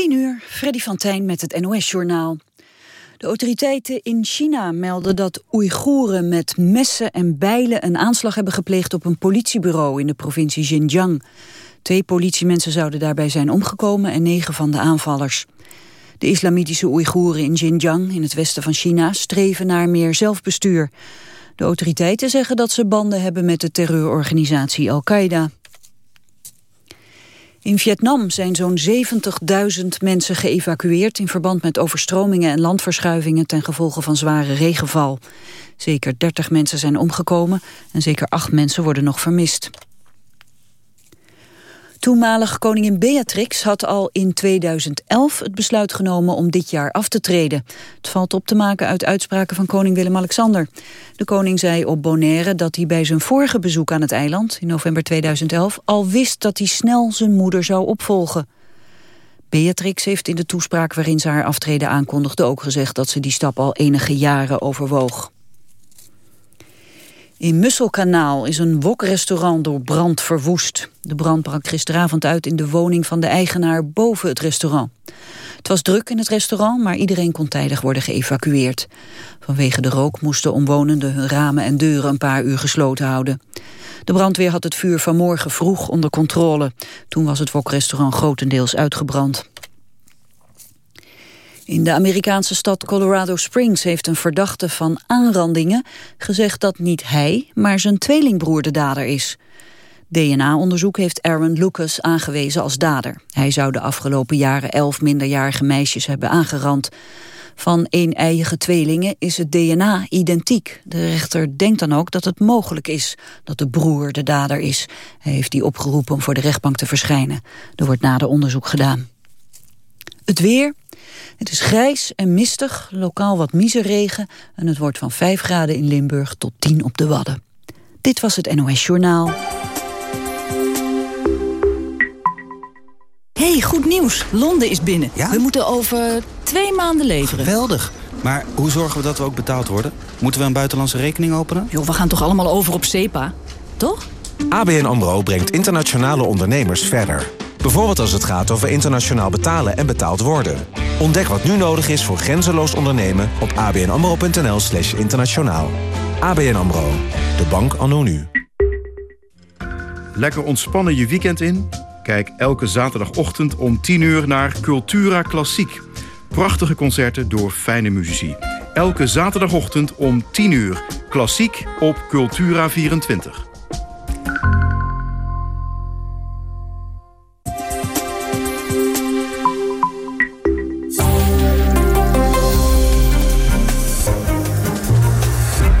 10 uur, Freddy van Tijn met het NOS-journaal. De autoriteiten in China melden dat Oeigoeren met messen en bijlen... een aanslag hebben gepleegd op een politiebureau in de provincie Xinjiang. Twee politiemensen zouden daarbij zijn omgekomen en negen van de aanvallers. De islamitische Oeigoeren in Xinjiang, in het westen van China... streven naar meer zelfbestuur. De autoriteiten zeggen dat ze banden hebben met de terreurorganisatie Al-Qaeda. In Vietnam zijn zo'n 70.000 mensen geëvacueerd... in verband met overstromingen en landverschuivingen... ten gevolge van zware regenval. Zeker 30 mensen zijn omgekomen... en zeker 8 mensen worden nog vermist. Toenmalig koningin Beatrix had al in 2011 het besluit genomen om dit jaar af te treden. Het valt op te maken uit uitspraken van koning Willem-Alexander. De koning zei op Bonaire dat hij bij zijn vorige bezoek aan het eiland in november 2011 al wist dat hij snel zijn moeder zou opvolgen. Beatrix heeft in de toespraak waarin ze haar aftreden aankondigde ook gezegd dat ze die stap al enige jaren overwoog. In Musselkanaal is een wokrestaurant door brand verwoest. De brand brak gisteravond uit in de woning van de eigenaar boven het restaurant. Het was druk in het restaurant, maar iedereen kon tijdig worden geëvacueerd. Vanwege de rook moesten omwonenden hun ramen en deuren een paar uur gesloten houden. De brandweer had het vuur vanmorgen vroeg onder controle. Toen was het wokrestaurant grotendeels uitgebrand. In de Amerikaanse stad Colorado Springs heeft een verdachte van aanrandingen gezegd dat niet hij, maar zijn tweelingbroer de dader is. DNA-onderzoek heeft Aaron Lucas aangewezen als dader. Hij zou de afgelopen jaren elf minderjarige meisjes hebben aangerand. Van een-eiige tweelingen is het DNA identiek. De rechter denkt dan ook dat het mogelijk is dat de broer de dader is. Hij heeft die opgeroepen om voor de rechtbank te verschijnen. Er wordt nader onderzoek gedaan. Het weer, het is grijs en mistig, lokaal wat miseregen... en het wordt van 5 graden in Limburg tot 10 op de Wadden. Dit was het NOS Journaal. hey, goed nieuws. Londen is binnen. Ja? We moeten over twee maanden leveren. Geweldig. Maar hoe zorgen we dat we ook betaald worden? Moeten we een buitenlandse rekening openen? Joh, we gaan toch allemaal over op SEPA? Toch? ABN AMRO brengt internationale ondernemers verder. Bijvoorbeeld als het gaat over internationaal betalen en betaald worden. Ontdek wat nu nodig is voor grenzeloos ondernemen op abnamro.nl slash internationaal. ABN AMRO, de bank anno nu. Lekker ontspannen je weekend in? Kijk elke zaterdagochtend om 10 uur naar Cultura Klassiek. Prachtige concerten door fijne muzici. Elke zaterdagochtend om 10 uur. Klassiek op Cultura 24.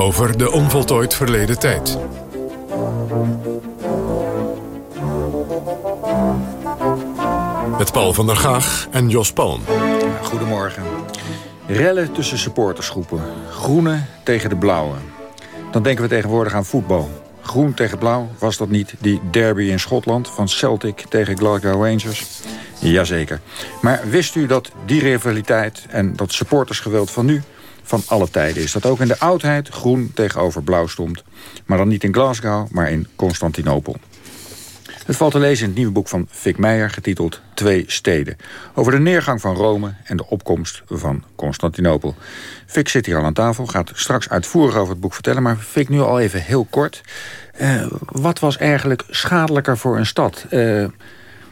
Over de onvoltooid verleden tijd. Met Paul van der Gaag en Jos Palm. Goedemorgen. Rellen tussen supportersgroepen. Groene tegen de blauwe. Dan denken we tegenwoordig aan voetbal. Groen tegen blauw, was dat niet die derby in Schotland... van Celtic tegen Glasgow Rangers? Jazeker. Maar wist u dat die rivaliteit en dat supportersgeweld van nu van alle tijden is. Dat ook in de oudheid groen tegenover blauw stond. Maar dan niet in Glasgow, maar in Constantinopel. Het valt te lezen in het nieuwe boek van Vic Meijer... getiteld Twee Steden. Over de neergang van Rome en de opkomst van Constantinopel. Vic zit hier al aan tafel, gaat straks uitvoerig over het boek vertellen... maar Vic, nu al even heel kort. Uh, wat was eigenlijk schadelijker voor een stad? Uh,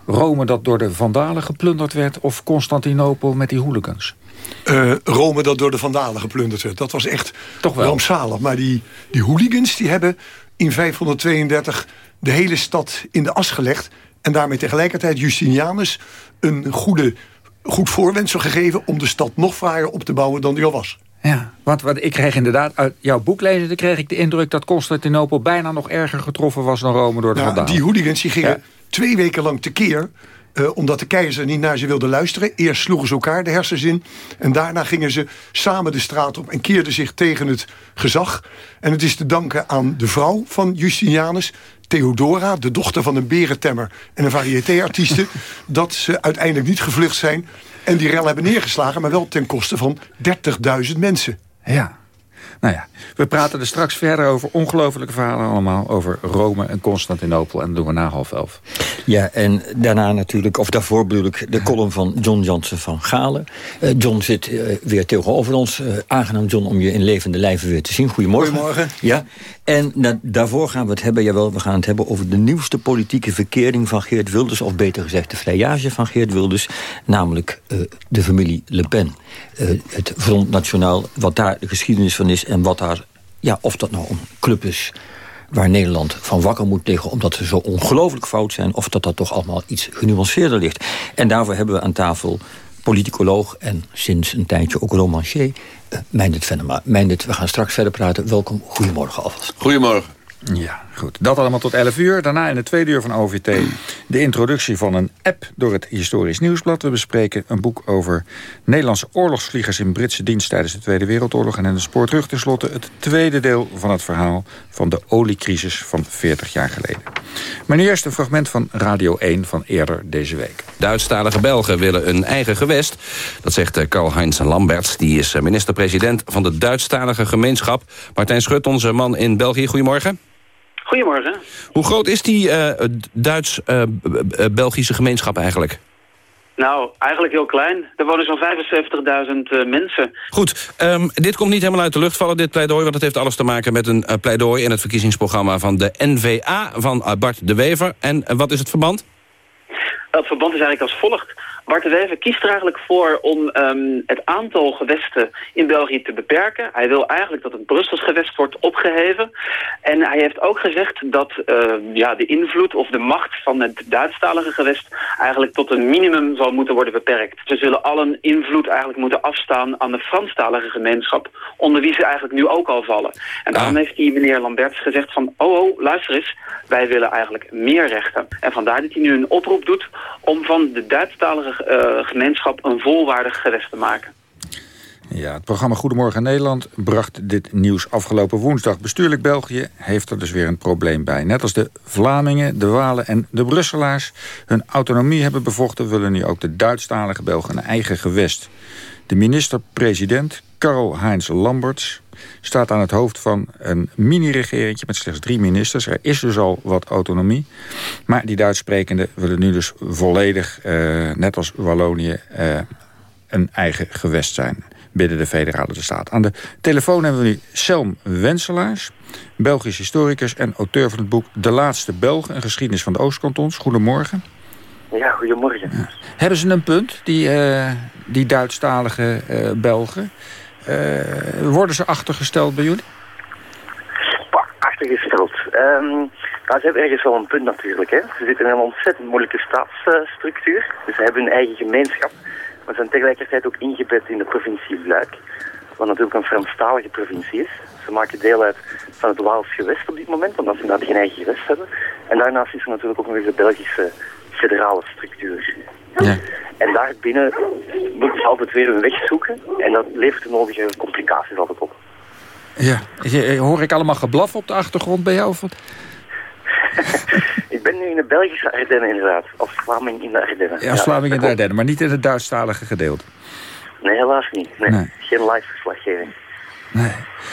Rome dat door de Vandalen geplunderd werd... of Constantinopel met die hooligans? Uh, Rome dat door de Vandalen geplunderd werd. Dat was echt Toch wel. rampzalig. Maar die, die hooligans die hebben in 532 de hele stad in de as gelegd... en daarmee tegelijkertijd Justinianus een goede, goed voorwendsel gegeven... om de stad nog fraaier op te bouwen dan die al was. Ja, want wat ik kreeg inderdaad uit jouw boek lezen... kreeg ik de indruk dat Constantinopel bijna nog erger getroffen was dan Rome door de nou, Vandalen. Die hooligans die gingen Ja. twee weken lang tekeer... eh, omdat de keizer niet naar ze wilde luisteren. Eerst sloegen ze elkaar de hersens in. En daarna gingen ze samen de straat op en keerden zich tegen het gezag. En het is te danken aan de vrouw van Justinianus, Theodora, de dochter van een berentemmer en een variétéartieste, dat ze uiteindelijk niet gevlucht zijn en die rel hebben neergeslagen, maar wel ten koste van 30.000 mensen. Ja. Nou ja, we praten er straks verder over ongelofelijke verhalen allemaal. Over Rome en Constantinopel. En dat doen we na half elf. Ja, en daarna natuurlijk, of daarvoor bedoel ik... de column van John Jansen van Galen. Uh, John zit uh, weer tegenover ons. Uh, aangenaam, John, om je in levende lijven weer te zien. Goedemorgen. Goedemorgen. Ja, en na, daarvoor gaan we het hebben, jawel, we gaan het hebben... over de nieuwste politieke verkering van Geert Wilders... of beter gezegd de vrijage van Geert Wilders. Namelijk de familie Le Pen. het Front Nationaal, wat daar de geschiedenis van is... en wat daar, ja, of dat nou een club is waar Nederland van wakker moet liggen... omdat ze zo ongelooflijk fout zijn... of dat dat toch allemaal iets genuanceerder ligt. En daarvoor hebben we aan tafel politicoloog en sinds een tijdje ook romancier... Uh, Meindert Venema. Meindert, we gaan straks verder praten. Welkom, goedemorgen alvast. Goedemorgen. Ja, goed. Dat allemaal tot 11 uur. Daarna in het tweede uur van OVT de introductie van een app door het Historisch Nieuwsblad. We bespreken een boek over Nederlandse oorlogsvliegers in Britse dienst tijdens de Tweede Wereldoorlog. En in de spoor terug tenslotte het tweede deel van het verhaal van de oliecrisis van 40 jaar geleden. Maar nu eerst een fragment van Radio 1 van eerder deze week. Duitsstalige Belgen willen een eigen gewest. Dat zegt Karl-Heinz Lamberts. Die is minister-president van de Duitsstalige gemeenschap. Martijn Schut, onze man in België. Goedemorgen. Goedemorgen. Hoe groot is die uh, Duits-Belgische uh, gemeenschap eigenlijk? Nou, eigenlijk heel klein. Er wonen zo'n 75.000 uh, mensen. Goed, um, dit komt niet helemaal uit de lucht vallen, dit pleidooi... want het heeft alles te maken met een uh, pleidooi in het verkiezingsprogramma... van de NVA van Bart de Wever. En wat is het verband? Het verband is eigenlijk als volgt. Bart de Wever kiest er eigenlijk voor om um, het aantal gewesten in België te beperken. Hij wil eigenlijk dat het Brussels gewest wordt opgeheven. En hij heeft ook gezegd dat uh, ja, de invloed of de macht van het Duitsstalige gewest eigenlijk tot een minimum zal moeten worden beperkt. Ze zullen allen invloed eigenlijk moeten afstaan aan de Franstalige gemeenschap, onder wie ze eigenlijk nu ook al vallen. En daarom heeft die meneer Lamberts gezegd van, oh, oh, luister eens, wij willen eigenlijk meer rechten. En vandaar dat hij nu een oproep doet om van de Duitsstalige gemeenschap een volwaardig gewest te maken. Ja, het programma Goedemorgen Nederland bracht dit nieuws afgelopen woensdag. Bestuurlijk België heeft er dus weer een probleem bij. Net als de Vlamingen, de Walen en de Brusselaars hun autonomie hebben bevochten... willen nu ook de Duitsstalige Belgen een eigen gewest. De minister-president, Karl-Heinz Lamberts, staat aan het hoofd van een mini-regeringje met slechts drie ministers. Er is dus al wat autonomie. Maar die Duits sprekenden willen nu dus volledig, uh, net als Wallonië, uh, een eigen gewest zijn binnen de federale staat. Aan de telefoon hebben we nu Selm Wenselaars, Belgisch historicus en auteur van het boek De Laatste Belgen, een geschiedenis van de Oostkantons. Goedemorgen. Ja, goedemorgen. Ja. Hebben ze een punt, die, uh, die Duitsstalige uh, Belgen? Uh, worden ze achtergesteld bij jullie? Achtergesteld. Um, ze hebben ergens wel een punt natuurlijk. Hè. Ze zitten in een ontzettend moeilijke staatsstructuur. Dus ze hebben hun eigen gemeenschap. Maar zijn tegelijkertijd ook ingebed in de provincie Luik. Wat natuurlijk een Franstalige provincie is. Ze maken deel uit van het Waals gewest op dit moment, omdat ze inderdaad geen eigen gewest hebben. En daarnaast is er natuurlijk ook nog eens de Belgische federale structuur. Ja. En daarbinnen moeten ze altijd weer hun weg zoeken. En dat levert de nodige complicaties altijd op. Ja, hoor ik allemaal geblaf op de achtergrond bij jou? Of wat? ik ben nu in de Belgische Ardennen inderdaad. Als Vlaming in de Ardennen. Ja, als Vlaming in de Ardennen, maar niet in het Duitsstalige gedeelte. Nee, helaas niet. Nee. nee. Geen live verslaggeving. Nee.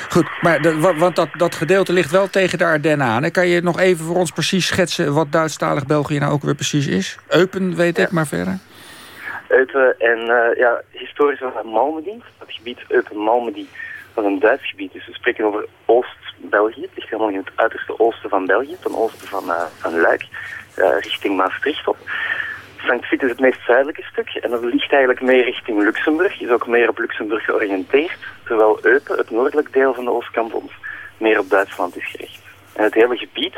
Goed, maar de, want dat, dat gedeelte ligt wel tegen de Ardennen aan. Kan je nog even voor ons precies schetsen wat Duitsstalig België nou ook weer precies is? Eupen weet ja. ik, maar verder. Eupen en uh, ja, historisch was dat Malmedy. Het gebied Eupen-Malmedy was een Duits gebied. Dus we spreken over Oost-België. Het ligt helemaal in het uiterste oosten van België, ten oosten van, uh, van Luik, uh, richting Maastricht op. Sankt Vith is het meest zuidelijke stuk en dat ligt eigenlijk meer richting Luxemburg. Is ook meer op Luxemburg georiënteerd, terwijl Eupen, het noordelijk deel van de Oostkantons, meer op Duitsland is gericht. En het hele gebied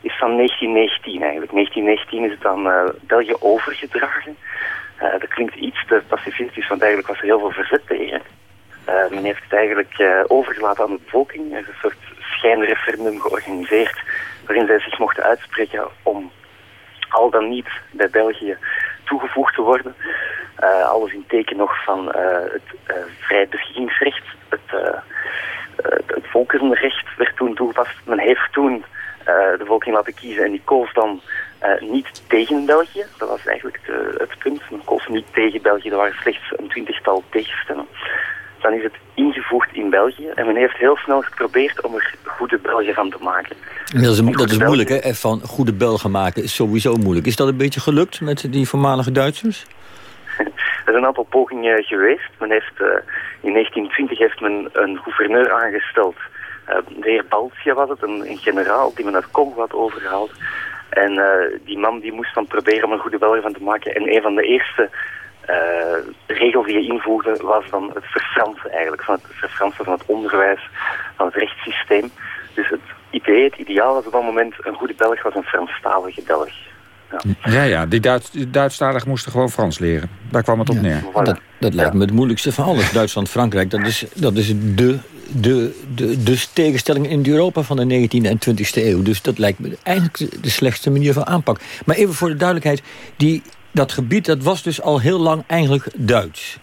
is van 1919 eigenlijk. 1919 is het aan uh, België overgedragen. Uh, dat klinkt iets te pacifistisch, want eigenlijk was er heel veel verzet tegen. Uh, men heeft het eigenlijk overgelaten aan de bevolking. Er is een soort schijnreferendum georganiseerd waarin zij zich mochten uitspreken om al dan niet bij België toegevoegd te worden. Uh, alles in teken nog van uh, het uh, vrij beschikkingsrecht. Het, het volkerenrecht werd toen toegepast. Men heeft toen de volking laten kiezen en die koos dan niet tegen België. Dat was eigenlijk het punt. Men koos niet tegen België, er waren slechts een twintigtal tegenstemmen dan is het ingevoerd in België. En men heeft heel snel geprobeerd om er goede Belgen van te maken. Dat is, dat is moeilijk, hè? Van goede Belgen maken is sowieso moeilijk. Is dat een beetje gelukt met die voormalige Duitsers? er zijn een aantal pogingen geweest. Men heeft, uh, in 1920 heeft men een gouverneur aangesteld. Uh, de heer Baltia was het, een, een, generaal die men uit Congo had overgehaald. En uh, die man die moest dan proberen om een goede Belgen van te maken. En een van de eerste uh, regel die je invoerde was dan het verfransen eigenlijk, van het verfransen van het onderwijs, van het rechtssysteem. Dus het idee, het ideaal was op dat moment een goede Belg was een Franstalige Belg. Ja, ja, ja die, Duits, die Duitsstaligen moesten gewoon Frans leren. Daar kwam het op neer. Dat, dat lijkt me het moeilijkste van alles. Duitsland, Frankrijk, dat is, dat is de, de, de, de tegenstelling in Europa van de 19e en 20e eeuw. Dus dat lijkt me eigenlijk de slechtste manier van aanpak. Maar even voor de duidelijkheid, die dat gebied dat was dus al heel lang eigenlijk Duits.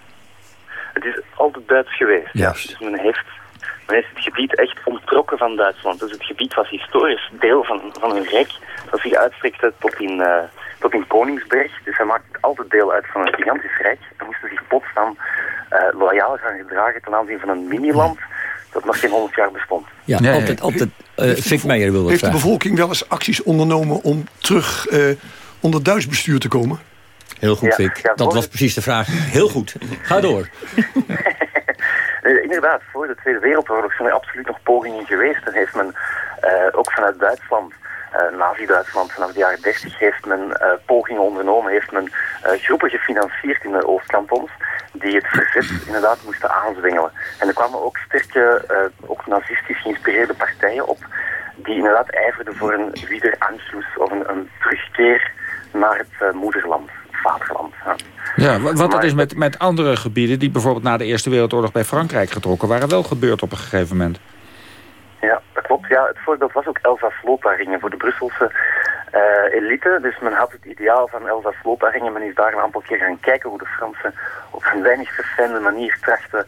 Het is altijd Duits geweest. Ja. Dus men heeft, men heeft het gebied echt ontrokken van Duitsland. Dus het gebied was historisch deel van, van een rijk dat zich uitstrekte tot in, uh, tot in Koningsberg. Dus hij maakte altijd deel uit van een gigantisch rijk. En moesten zich Potsdam uh, loyaal gaan gedragen ten aanzien van een miniland dat nog geen honderd jaar bestond. Ja, nee, altijd, altijd uh, Fik Meijer wil Heeft de bevolking wel eens acties ondernomen om terug onder Duits bestuur te komen? Heel goed, dat was precies de vraag. Heel goed. Ga door. Inderdaad, voor de Tweede Wereldoorlog zijn er absoluut nog pogingen geweest. En heeft men uh, ook vanuit Duitsland, uh, Nazi-Duitsland, vanaf de jaren 30 heeft men uh, pogingen ondernomen, heeft men groepen gefinancierd in de Oostkantons die het verzet inderdaad moesten aanzwengelen. En er kwamen ook sterke, ook nazistisch geïnspireerde partijen op die inderdaad ijverden voor een wiederanschluss of een, een terugkeer naar het moederland vaderland. Ja, wat dat is met, met andere gebieden die bijvoorbeeld na de Eerste Wereldoorlog bij Frankrijk getrokken waren, wel gebeurd op een gegeven moment. Ja, dat klopt. Ja, het voorbeeld was ook Elsass-Lothringen voor de Brusselse uh, elite. Dus men had het ideaal van Elsass-Lothringen. Men is daar een aantal keer gaan kijken hoe de Fransen op een weinig verfijnde manier trachten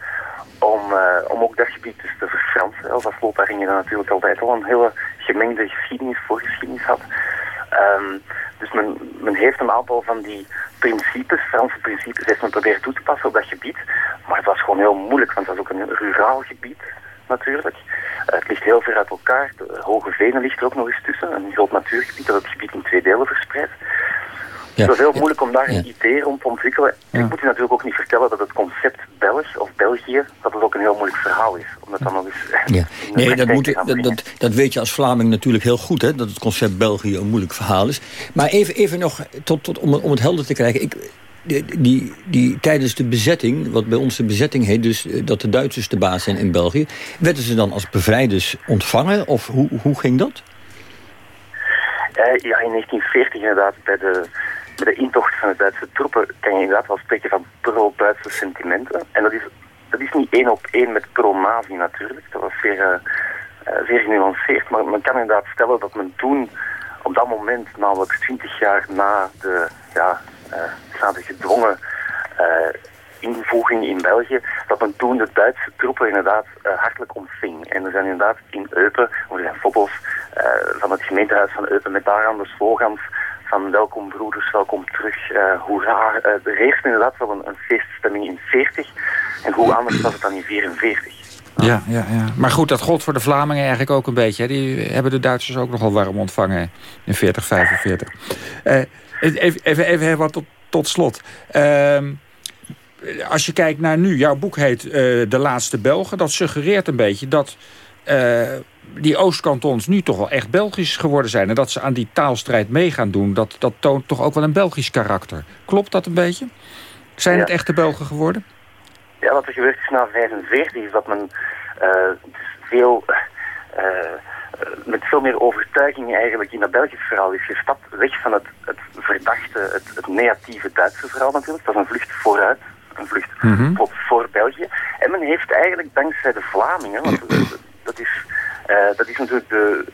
om, uh, om ook dat gebied dus te verfransen. Elsass-Lothringen natuurlijk altijd al een hele gemengde geschiedenis, voorgeschiedenis had. Um, dus men, men heeft een aantal van die principes, Franse principes, heeft men proberen toe te passen op dat gebied. Maar het was gewoon heel moeilijk, want het was ook een ruraal gebied natuurlijk. Het ligt heel ver uit elkaar. De Hoge Venen ligt er ook nog eens tussen. Een groot natuurgebied dat het gebied in twee delen verspreidt. Ja. Het was heel moeilijk om daar een idee rond te ontwikkelen. Ik moet je natuurlijk ook niet vertellen dat het concept Belg of België, dat het ook een heel moeilijk verhaal is. Omdat dan nog eens ja. Nee, dat, moet, dat, dat, dat, weet je als Vlaming natuurlijk heel goed, hè, dat het concept België een moeilijk verhaal is. Maar even, even nog, tot, tot, om, om het helder te krijgen. Ik, die, die, die, tijdens de bezetting, wat bij ons de bezetting heet... dus eh, dat de Duitsers de baas zijn in België... werden ze dan als bevrijders ontvangen? Of hoe, hoe ging dat? Uh, ja, in 1940 inderdaad, bij de bij de intocht van de Duitse troepen kan je inderdaad wel spreken van pro-Duitse sentimenten. En dat is, dat is niet één op één met pro-Nazi natuurlijk. Dat was zeer, uh, zeer genuanceerd. Maar men kan inderdaad stellen dat men toen, op dat moment, namelijk 20 jaar na de, ja, uh, gedwongen uh, invoeging in België, dat men toen de Duitse troepen inderdaad hartelijk ontving. En er zijn inderdaad in Eupen, er zijn foto's van het gemeentehuis van Eupen met daaraan de slogans van welkom broeders, welkom terug, uh, hoera. Uh, er heeft inderdaad wel een, een, feeststemming in 40 en hoe anders was het dan in 44. Ja, ja, ja. Maar goed, dat gold voor de Vlamingen eigenlijk ook een beetje. Hè? Die hebben de Duitsers ook nogal warm ontvangen in 40, 45. Uh, even, even, even wat tot, tot slot. Ehm, als je kijkt naar nu, jouw boek heet De Laatste Belgen. Dat suggereert een beetje dat die Oostkantons nu toch wel echt Belgisch geworden zijn... en dat ze aan die taalstrijd mee gaan doen... dat, dat toont toch ook wel een Belgisch karakter. Klopt dat een beetje? Zijn het echte Belgen geworden? Ja, wat er gebeurd is na 45 is dat men uh, veel... Uh, met veel meer overtuiging eigenlijk in dat Belgisch verhaal is gestapt. Weg van het, het verdachte, het, het negatieve Duitse verhaal natuurlijk. Dat is een vlucht vooruit een vlucht mm -hmm. voor België. En men heeft eigenlijk dankzij de Vlamingen, want dat is, dat is natuurlijk de,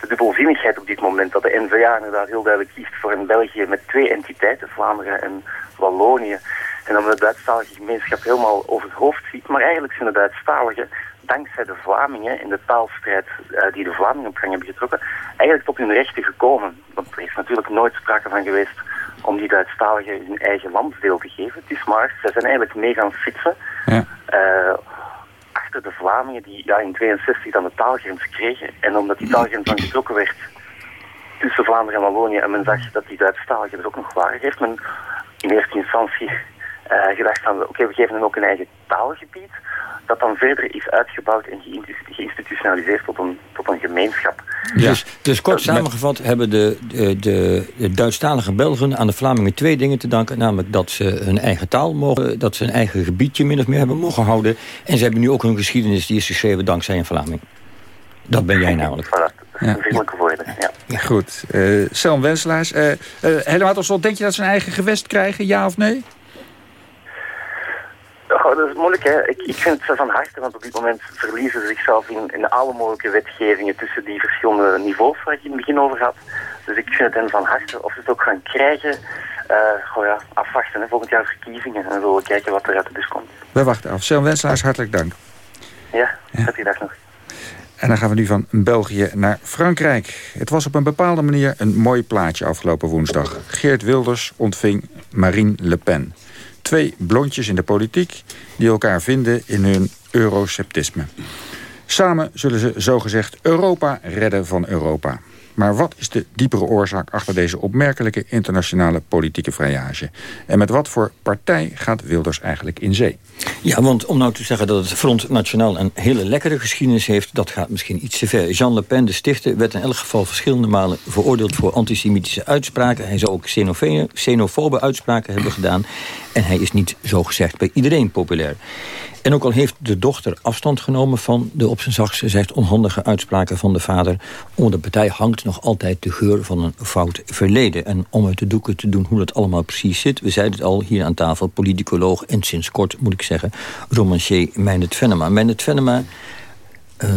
de dubbelzinnigheid op dit moment. Dat de N-VA inderdaad heel duidelijk kiest voor een België met twee entiteiten, Vlaanderen en Wallonië. En dan de Duitsstalige gemeenschap helemaal over het hoofd ziet. Maar eigenlijk zijn de Duitsstaligen, dankzij de Vlamingen en de taalstrijd uh, die de Vlamingen op gang hebben getrokken, eigenlijk tot hun rechten gekomen. Want er is natuurlijk nooit sprake van geweest om die Duitsstaligen hun eigen landsdeel te geven. Het is maar, ze zijn eigenlijk mee gaan fietsen. Ja. Uh, de Vlamingen die ja, in 62 dan de taalgrens kregen. En omdat die taalgrens dan getrokken werd tussen Vlaanderen en Wallonië en men zag dat die Duitsstaligen er ook nog waren, heeft men in eerste instantie uh, gedacht van oké, we geven hen ook een eigen taalgebied dat dan verder is uitgebouwd en geïnstitutionaliseerd tot een, tot een gemeenschap. Dus, dus kort samengevat hebben de, de, de, Duitsstalige Belgen aan de Vlamingen twee dingen te danken. Namelijk dat ze hun eigen taal mogen, dat ze een eigen gebiedje min of meer hebben mogen houden. En ze hebben nu ook hun geschiedenis die is geschreven dankzij een Vlaming. Dat ben jij namelijk. Voilà, dat is een vriendelijke woorden, ja. ja. Goed. Uh, Selm Wenselaars, uh, uh, helemaal tot slot, denk je dat ze een eigen gewest krijgen, ja of nee? Oh, dat is moeilijk, hè. Ik, ik vind het van harte, want op dit moment verliezen ze zichzelf in, in alle mogelijke wetgevingen tussen die verschillende niveaus waar ik in het begin over had. Dus ik vind het hen van harte. Of ze het ook gaan krijgen, uh, goh ja, afwachten. Hè. Volgend jaar verkiezingen en dan zullen we kijken wat er uit de bus komt. We wachten af. Selm Wenselaars, hartelijk dank. Ja, ja. die dag nog. En dan gaan we nu van België naar Frankrijk. Het was op een bepaalde manier een mooi plaatje afgelopen woensdag. Geert Wilders ontving Marine Le Pen. Twee blondjes in de politiek die elkaar vinden in hun eurosceptisme. Samen zullen ze zogezegd Europa redden van Europa. Maar wat is de diepere oorzaak achter deze opmerkelijke internationale politieke vrijage? En met wat voor partij gaat Wilders eigenlijk in zee? Ja, want om nou te zeggen dat het Front Nationaal een hele lekkere geschiedenis heeft... dat gaat misschien iets te ver. Jean Le Pen, de stichter, werd in elk geval verschillende malen veroordeeld... voor antisemitische uitspraken. Hij zou ook xenofobe uitspraken hebben gedaan. En hij is niet, zo gezegd, bij iedereen populair. En ook al heeft de dochter afstand genomen van de op zijn zachtst onhandige uitspraken van de vader, onder de partij hangt nog altijd de geur van een fout verleden. En om uit de doeken te doen hoe dat allemaal precies zit, we zeiden het al hier aan tafel, politicoloog en sinds kort moet ik zeggen, romancier Meijnet Venema. Meijnet Venema, uh,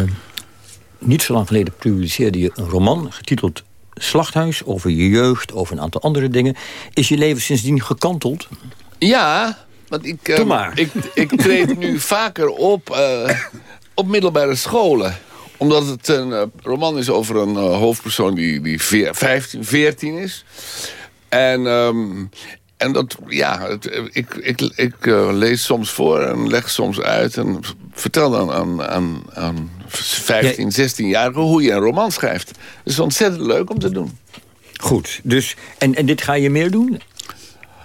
niet zo lang geleden publiceerde je een roman getiteld Slachthuis, over je jeugd, over een aantal andere dingen. Is je leven sindsdien gekanteld? Ja, want ik, uh, ik, ik treed nu vaker op uh, op middelbare scholen omdat het een uh, roman is over een hoofdpersoon die, die 15, 14 is. En, um, en dat, ja, het, ik, ik, ik lees soms voor en leg soms uit... en vertel dan aan, aan, aan 15, 16-jarigen hoe je een roman schrijft. Het is ontzettend leuk om te doen. Goed, dus, en, en dit ga je meer doen?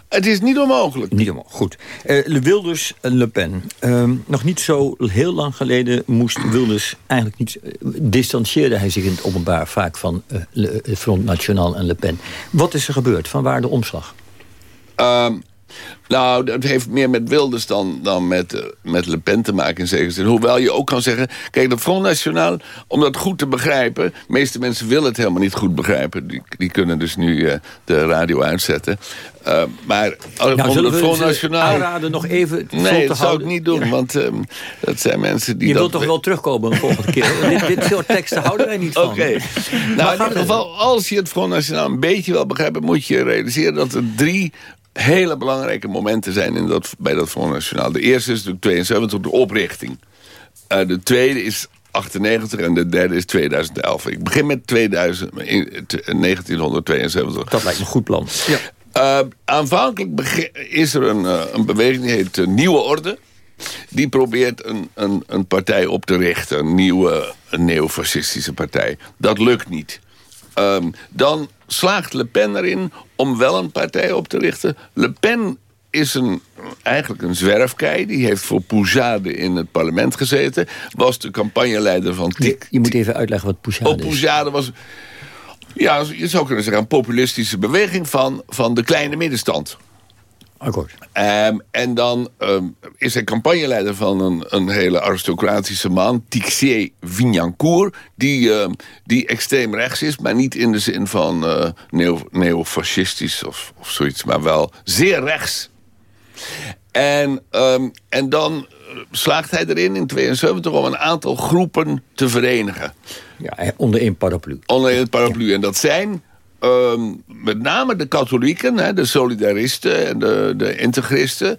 Het is niet onmogelijk. Niet onmogelijk, goed. Uh, Wilders Le Pen. Uh, nog niet zo heel lang geleden moest Wilders eigenlijk niet... Uh, distancieerde hij zich in het openbaar vaak van uh, Front National en Le Pen. Wat is er gebeurd? Van waar de omslag? Ehm, nou, dat heeft meer met Wilders dan, dan met, uh, met Le Pen te maken in zekere zin. Hoewel je ook kan zeggen... Kijk, dat Front National, om dat goed te begrijpen... de meeste mensen willen het helemaal niet goed begrijpen. Die, die kunnen dus nu uh, de radio uitzetten. Uh, maar nou, om het Front National... aanraden nog even Nee, dat zou ik niet doen, want um, dat zijn mensen die... Je wilt toch wel terugkomen de volgende keer? dit, dit soort teksten houden wij niet van. Oké. Okay. Nou, in ieder geval, als je het Front National een beetje wil begrijpen... moet je realiseren dat er drie hele belangrijke momenten zijn in dat, bij dat Front National. De eerste is natuurlijk 72, de oprichting. Uh, de tweede is 98 en de derde is 2011. Ik begin met 2000, 1972. Dat lijkt me een goed plan. Ja. Uh, aanvankelijk is er een, uh, een beweging die heet Nieuwe Orde. Die probeert een, een, een partij op te richten. Een nieuwe neofascistische partij. Dat lukt niet. Um, dan slaagt Le Pen erin om wel een partij op te richten. Le Pen is een, eigenlijk een zwerfkei. Die heeft voor Poujade in het parlement gezeten. Was de campagneleider van. Je, je moet even uitleggen wat Poujade oh, Poujade was... Ja, je zou kunnen zeggen een populistische beweging van, van de kleine middenstand. Akkoord. Um, en dan um, is hij campagneleider van een, een hele aristocratische man, Tixier Vignancourt, die, uh, die extreem rechts is, maar niet in de zin van uh, neo, neofascistisch of, of zoiets, maar wel zeer rechts. En, ehm, en dan slaagt hij erin in 72 om een aantal groepen te verenigen. Ja, onder één paraplu. Onder één paraplu. En dat zijn ehm, met name de katholieken, hè, de solidaristen en de, de integristen.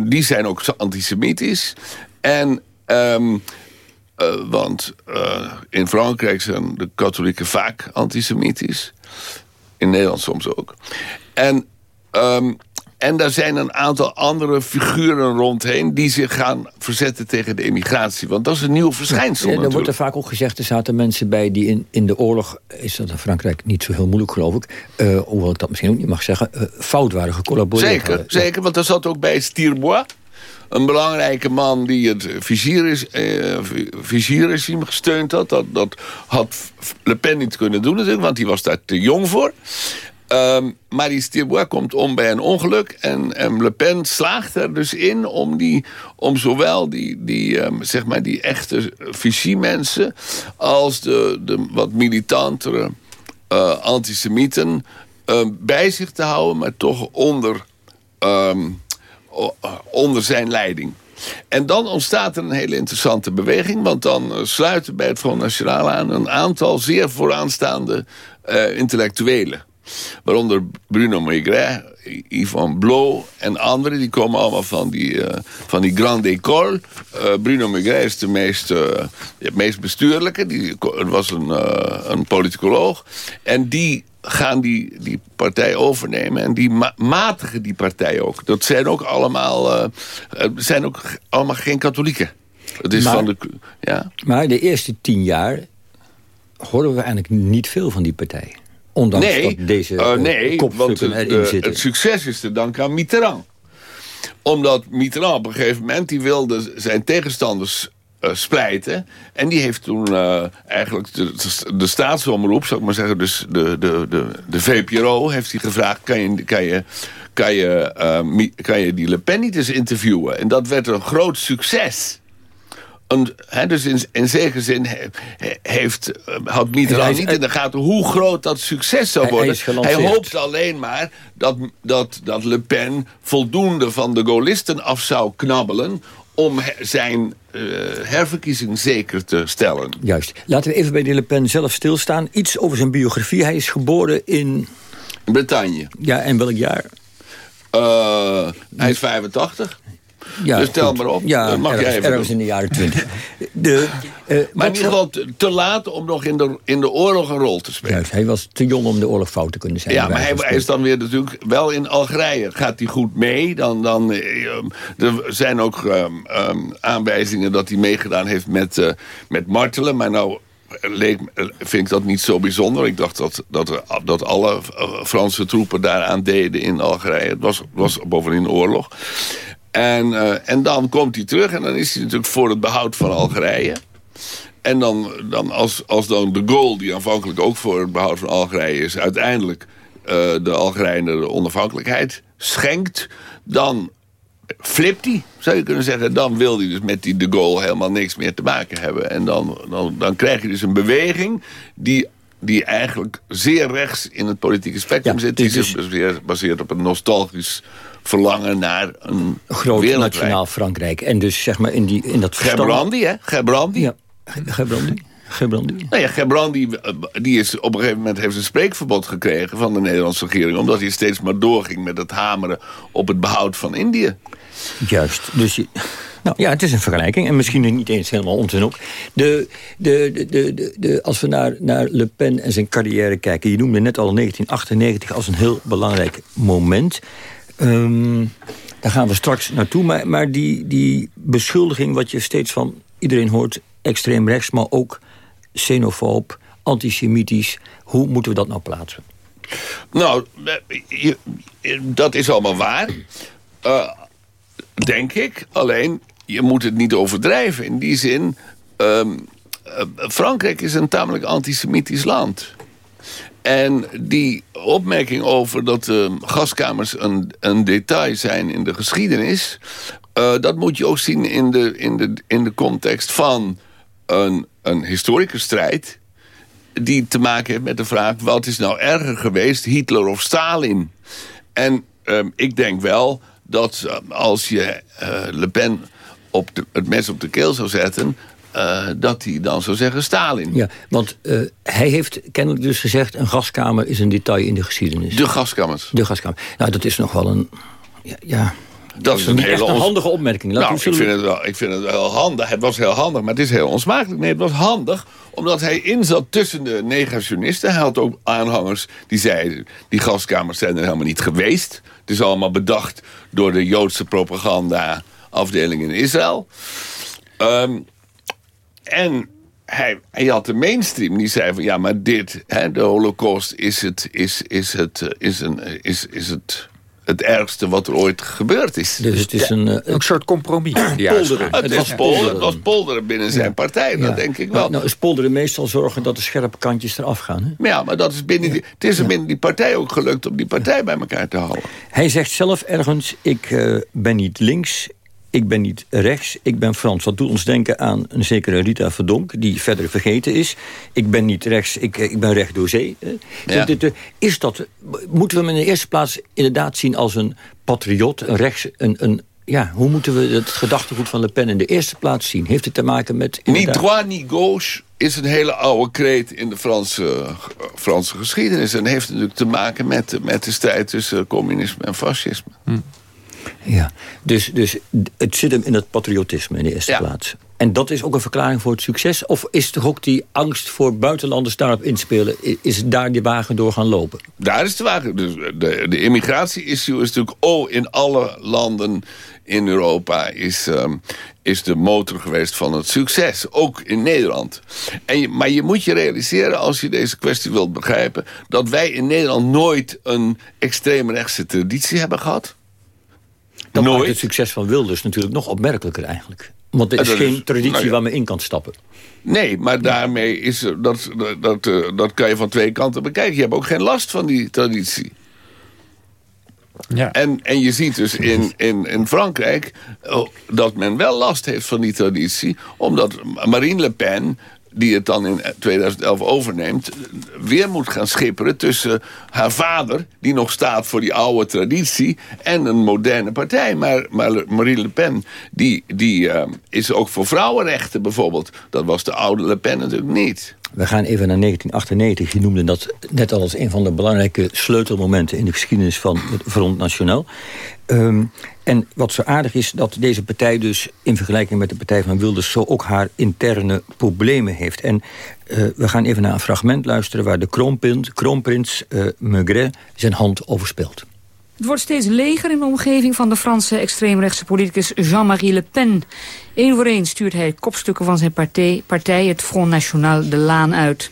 die zijn ook antisemitisch. En... Ehm, eh, want uh, in Frankrijk zijn de katholieken vaak antisemitisch. In Nederland soms ook. En, um, en daar zijn een aantal andere figuren rondheen... die zich gaan verzetten tegen de emigratie. Want dat is een nieuw verschijnsel ja, Er wordt er vaak ook gezegd, er zaten mensen bij... die in, in de oorlog, is dat in Frankrijk niet zo heel moeilijk geloof ik... Uh, hoewel ik dat misschien ook niet mag zeggen... fout waren gecollaboreerd Zeker, zeker want er zat ook bij Stirbois een belangrijke man die het visierregime eh, gesteund had. Dat, dat had Le Pen niet kunnen doen natuurlijk, want die was daar te jong voor. Um, maar die komt om bij een ongeluk. En, Le Pen slaagt er dus in om, die, om zowel die, die, um, zeg maar die echte Vichy-mensen... als de, de wat militantere uh, antisemieten uh, bij zich te houden... maar toch onder... Um, onder zijn leiding. En dan ontstaat er een hele interessante beweging... want dan eh, sluiten bij het Front National aan... een aantal zeer vooraanstaande intellectuelen. Waaronder Bruno Maigret, Yvan Blot en anderen. Die komen allemaal van die, uh, van die Grande École. Uh, Bruno Maigret is de meest, uh, meest bestuurlijke. Die was een, een politicoloog. En die gaan die, die partij overnemen. En die matigen die partij ook. Dat zijn ook allemaal, zijn ook allemaal geen katholieken. Het is maar, van de, ja. maar de eerste tien jaar horen we eigenlijk niet veel van die partij. Ondanks nee, dat deze uh, nee, want erin zitten. het succes is te danken aan Mitterrand. Omdat Mitterrand op een gegeven moment... die wilde zijn tegenstanders uh, splijten. En die heeft toen uh, eigenlijk de, de, staatsomroep, zou ik maar zeggen... dus de, de, de, de VPRO, heeft hij gevraagd... kan je, kan je, kan je, uh, kan je die Le Pen niet eens interviewen? En dat werd een groot succes. En, he, dus in, in zekere zin he, heeft, had Mitterrand niet in de gaten... hoe groot dat succes zou worden. Hij, hij hoopte alleen maar dat, dat, dat Le Pen voldoende van de Gaullisten af zou knabbelen om zijn uh, herverkiezing zeker te stellen. Juist. Laten we even bij de Le Pen zelf stilstaan. Iets over zijn biografie. Hij is geboren in... Bretagne. Ja, en welk jaar? Uh, hij is 85. Ja, dus tel maar op. Ja, mag ergens, jij even ergens in de jaren 20. de, uh, maar in ieder geval te, laat om nog in de, in de oorlog een rol te spelen. Juist, hij was te jong om de oorlog fout te kunnen zijn. Ja, maar hij, hij, is dan weer natuurlijk wel in Algerije. Gaat hij goed mee? Dan, dan, uh, er zijn ook um, um, aanwijzingen dat hij meegedaan heeft met, uh, met martelen. Maar nou leek, vind ik dat niet zo bijzonder. Ik dacht dat, dat, dat alle Franse troepen daaraan deden in Algerije. Het was, was bovendien oorlog. En, uh, en dan komt hij terug en dan is hij natuurlijk voor het behoud van Algerije. En dan, dan als, als dan de Gaulle, die aanvankelijk ook voor het behoud van Algerije is... uiteindelijk uh, de Algerijnen de onafhankelijkheid schenkt... dan flipt hij, zou je kunnen zeggen. Dan wil hij dus met die de Gaulle helemaal niks meer te maken hebben. En dan, dan, dan krijg je dus een beweging die die eigenlijk zeer rechts in het politieke spectrum ja, zit. Die zich dus weer baseert op een nostalgisch verlangen naar een groot nationaal Frankrijk. En dus zeg maar in, die, in dat verstand... Gebrandi, hè? Gebrandi. Ja, Gebrandi. Gebrandi. Nou ja, Gebrandi die is op een gegeven moment heeft een spreekverbod gekregen van de Nederlandse regering. Omdat hij steeds maar doorging met het hameren op het behoud van Indië. Juist. Dus je, nou ja, het is een vergelijking. En misschien niet eens helemaal onzin ook. De, de, de, de, als we naar, naar Le Pen en zijn carrière kijken. Je noemde net al 1998 als een heel belangrijk moment. Um, daar gaan we straks naartoe. Maar, maar die, die beschuldiging wat je steeds van iedereen hoort... extreem rechts, maar ook xenofoob, antisemitisch... hoe moeten we dat nou plaatsen? Nou, dat is allemaal waar. Uh, denk ik. Alleen, je moet het niet overdrijven. In die zin, um, uh, Frankrijk is een tamelijk antisemitisch land. En die opmerking over dat uh, gaskamers een, een detail zijn in de geschiedenis... Uh, dat moet je ook zien in de, in de, in de context van een, een historische strijd... die te maken heeft met de vraag... wat is nou erger geweest, Hitler of Stalin? En uh, ik denk wel dat eh, als je Le Pen op de, het mes op de keel zou zetten... dat hij dan zou zeggen Stalin. Ja, want hij heeft kennelijk dus gezegd... een gaskamer is een detail in de geschiedenis. De gaskamers. De gaskamer. Nou, dat is nog wel een... ja, ja dat is een hele een handige opmerking. nou, ik, vind het wel, ik vind het wel handig. Het was heel handig, maar het is heel onsmakelijk. Nee, het was handig omdat hij inzat tussen de negationisten. Hij had ook aanhangers die zeiden... die gaskamers zijn er helemaal niet geweest. Het is allemaal bedacht door de Joodse propaganda afdeling in Israël. Ehm, en hij, hij had de mainstream die zei van... ja, maar dit, hè, de holocaust is het, is, is het, is een, is, is het het ergste wat er ooit gebeurd is. Dus het is een, een, een soort compromis. polderen. Het, was polderen. het was polderen binnen zijn partij, dat denk ik wel. Nou, is polderen meestal zorgen dat de scherpe kantjes eraf gaan. Hè? Ja, maar dat is binnen die, het is er binnen die partij ook gelukt om die partij bij elkaar te houden. Hij zegt zelf ergens, ik uh, ben niet links, ik ben niet rechts, ik ben Frans. Dat doet ons denken aan een zekere Rita Verdonk... die verder vergeten is. Ik ben niet rechts, ik, eh, ik ben recht door zee. Ja. Is dat, moeten we hem in de eerste plaats inderdaad zien als een patriot... een rechts, een, een, ja, hoe moeten we het gedachtegoed van Le Pen in de eerste plaats zien? Heeft het te maken met... Ni droit ni gauche is een hele oude kreet in de Franse, Franse geschiedenis... en heeft natuurlijk te maken met, met de strijd tussen communisme en fascisme. Hm. Ja, dus, dus het zit hem in het patriotisme in de eerste plaats. En dat is ook een verklaring voor het succes? Of is toch ook die angst voor buitenlanders daarop inspelen... is daar die wagen door gaan lopen? Daar is de wagen. Dus de, de immigratie-issue is natuurlijk... oh, in alle landen in Europa is, ehm, is de motor geweest van het succes. Ook in Nederland. En maar je moet je realiseren, als je deze kwestie wilt begrijpen... dat wij in Nederland nooit een extreemrechtse traditie hebben gehad... Dat Nooit. maakt het succes van Wilders natuurlijk nog opmerkelijker eigenlijk. Want er is geen traditie nou waar men in kan stappen. Nee, maar daarmee is dat, dat, dat, eh, dat kan je van twee kanten bekijken. Je hebt ook geen last van die traditie. Ja. En, en je ziet dus in, in, in Frankrijk oh, dat men wel last heeft van die traditie. Omdat Marine Le Pen die het dan in 2011 overneemt... weer moet gaan schipperen tussen haar vader... die nog staat voor die oude traditie... en een moderne partij. Maar, maar Marine Le Pen die, die, uh, is ook voor vrouwenrechten bijvoorbeeld. Dat was de oude Le Pen natuurlijk niet. We gaan even naar 1998. Je noemde dat net al als een van de belangrijke sleutelmomenten... in de geschiedenis van het Front National. Um, en wat zo aardig is, dat deze partij dus... in vergelijking met de partij van Wilders... zo ook haar interne problemen heeft. En uh, we gaan even naar een fragment luisteren... waar de kroonprins, kroonprins uh, Maigret zijn hand over speelt. Het wordt steeds leger in de omgeving van de Franse extreemrechtse politicus Jean-Marie Le Pen. Eén voor één stuurt hij kopstukken van zijn partij, partij het Front National de laan uit.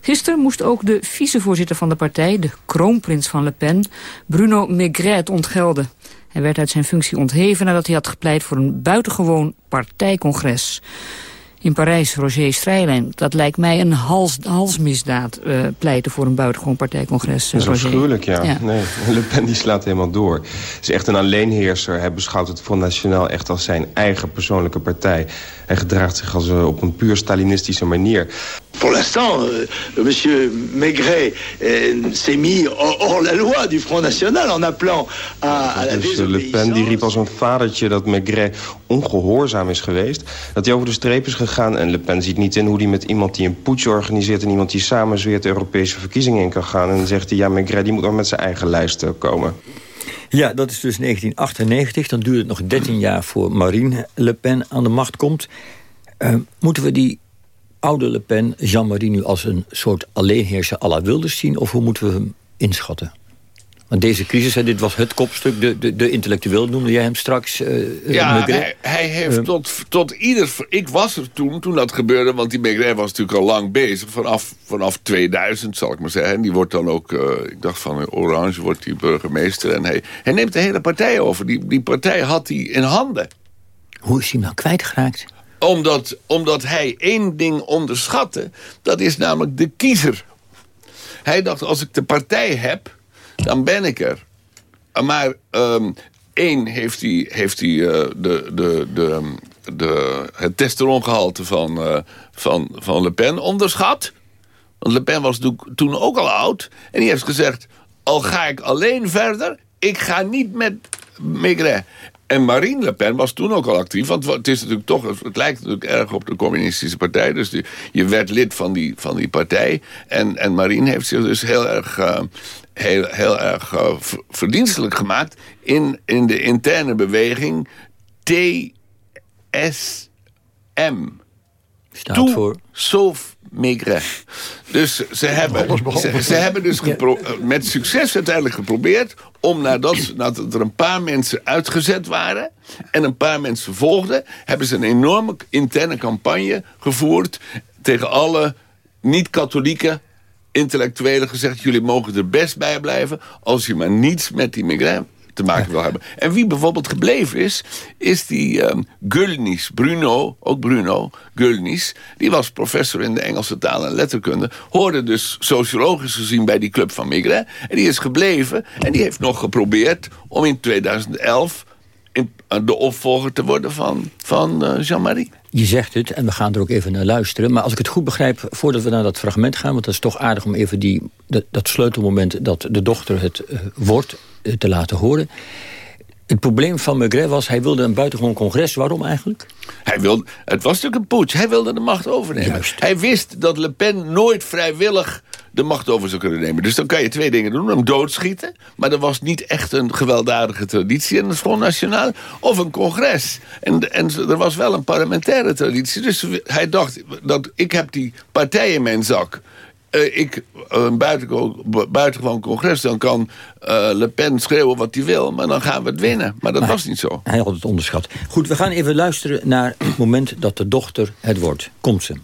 Gisteren moest ook de vicevoorzitter van de partij, de kroonprins van Le Pen, Bruno Maigret ontgelden. Hij werd uit zijn functie ontheven nadat hij had gepleit voor een buitengewoon partijcongres. In Parijs, Roger Strijlijn. Dat lijkt mij een hals, halsmisdaad, uh, pleiten voor een buitengewoon partijcongres. Dat is afschuwelijk, ja. ja. Nee, Le Pen die slaat helemaal door. Het is echt een alleenheerser. Hij beschouwt het Front National echt als zijn eigen persoonlijke partij. Hij gedraagt zich als, uh, op een puur Stalinistische manier. Pour l'instant, euh, M. Maigret euh, s'est mis hors la loi du Front National en appelant à, à la dus Le Pen die riep als een vadertje dat Maigret ongehoorzaam is geweest. Dat hij over de streep is gegaan. En Le Pen ziet niet in hoe hij met iemand die een putsch organiseert... en iemand die samen zweert de Europese verkiezingen in kan gaan. En dan zegt hij, ja, Maigret die moet nog met zijn eigen lijst eh, komen. Ja, dat is dus 1998. Dan duurt het nog 13 jaar voor Marine Le Pen aan de macht komt. Uh, moeten we die oude Le Pen, Jean-Marie, nu als een soort alleenheerser à la Wilders zien? Of hoe moeten we hem inschatten? Want deze crisis, hè, dit was het kopstuk, de, de, de intellectueel noemde jij hem straks. Uh, ja, hij, hij, heeft tot, tot ieder... Ik was er toen, toen dat gebeurde, want die Maigret was natuurlijk al lang bezig. Vanaf, vanaf 2000, zal ik maar zeggen. En die wordt dan ook, uh, ik dacht van Orange, wordt die burgemeester. En hij, hij neemt de hele partij over. Die, die partij had hij in handen. Hoe is hij nou kwijtgeraakt? Omdat, omdat hij één ding onderschatte. Dat is namelijk de kiezer. Hij dacht, als ik de partij heb, dan ben ik er. Maar um, één heeft hij, heeft hij uh, de, de, de, de, het testosterongehalte van, uh, van, van Le Pen onderschat. Want Le Pen was toen ook al oud. En die heeft gezegd, al ga ik alleen verder... ik ga niet met Maigret. En Marine Le Pen was toen ook al actief. Want het, is natuurlijk toch, het lijkt natuurlijk erg op de communistische partij. Dus je werd lid van die, van die partij. En, en Marine heeft zich dus heel erg, uh, heel, heel erg uh, verdienstelijk gemaakt... In, in de interne beweging TSM. Staat voor? Sauf Maigret. Dus ze hebben, ze, ze hebben dus met succes uiteindelijk geprobeerd... om nadat, nadat er een paar mensen uitgezet waren... en een paar mensen volgden... hebben ze een enorme interne campagne gevoerd... tegen alle niet-katholieke intellectuelen gezegd... jullie mogen er best bij blijven... als je maar niets met die Maigret te maken wil hebben. En wie bijvoorbeeld gebleven is, is die um, Bruno, ook Bruno Gulnis. Die was professor in de Engelse taal en letterkunde. Hoorde dus sociologisch gezien bij die club van Maigret. En die is gebleven en die heeft nog geprobeerd om in 2011 in, uh, de opvolger te worden van, van uh, Jean-Marie. Je zegt het, en we gaan er ook even naar luisteren. Maar als ik het goed begrijp, voordat we naar dat fragment gaan... want dat is toch aardig om even die, dat, sleutelmoment... dat de dochter het woord uh, te laten horen. Het probleem van Maigret was, hij wilde een buitengewoon congres. Waarom eigenlijk? Hij wilde, het was natuurlijk een putsch. Hij wilde de macht overnemen. Juist. Hij wist dat Le Pen nooit vrijwillig de macht over zou kunnen nemen. Dus dan kan je twee dingen doen. Hem doodschieten. Maar er was niet echt een gewelddadige traditie in het Front National. Of een congres. En, en er was wel een parlementaire traditie. Dus hij dacht, dat ik heb die partij in mijn zak. Uh, ik, een buitengewoon, buitengewoon congres, dan kan uh, Le Pen schreeuwen wat hij wil... maar dan gaan we het winnen. Maar dat maar was niet zo. Hij had het onderschat. Goed, we gaan even luisteren naar het moment dat de dochter het wordt. Komt ze.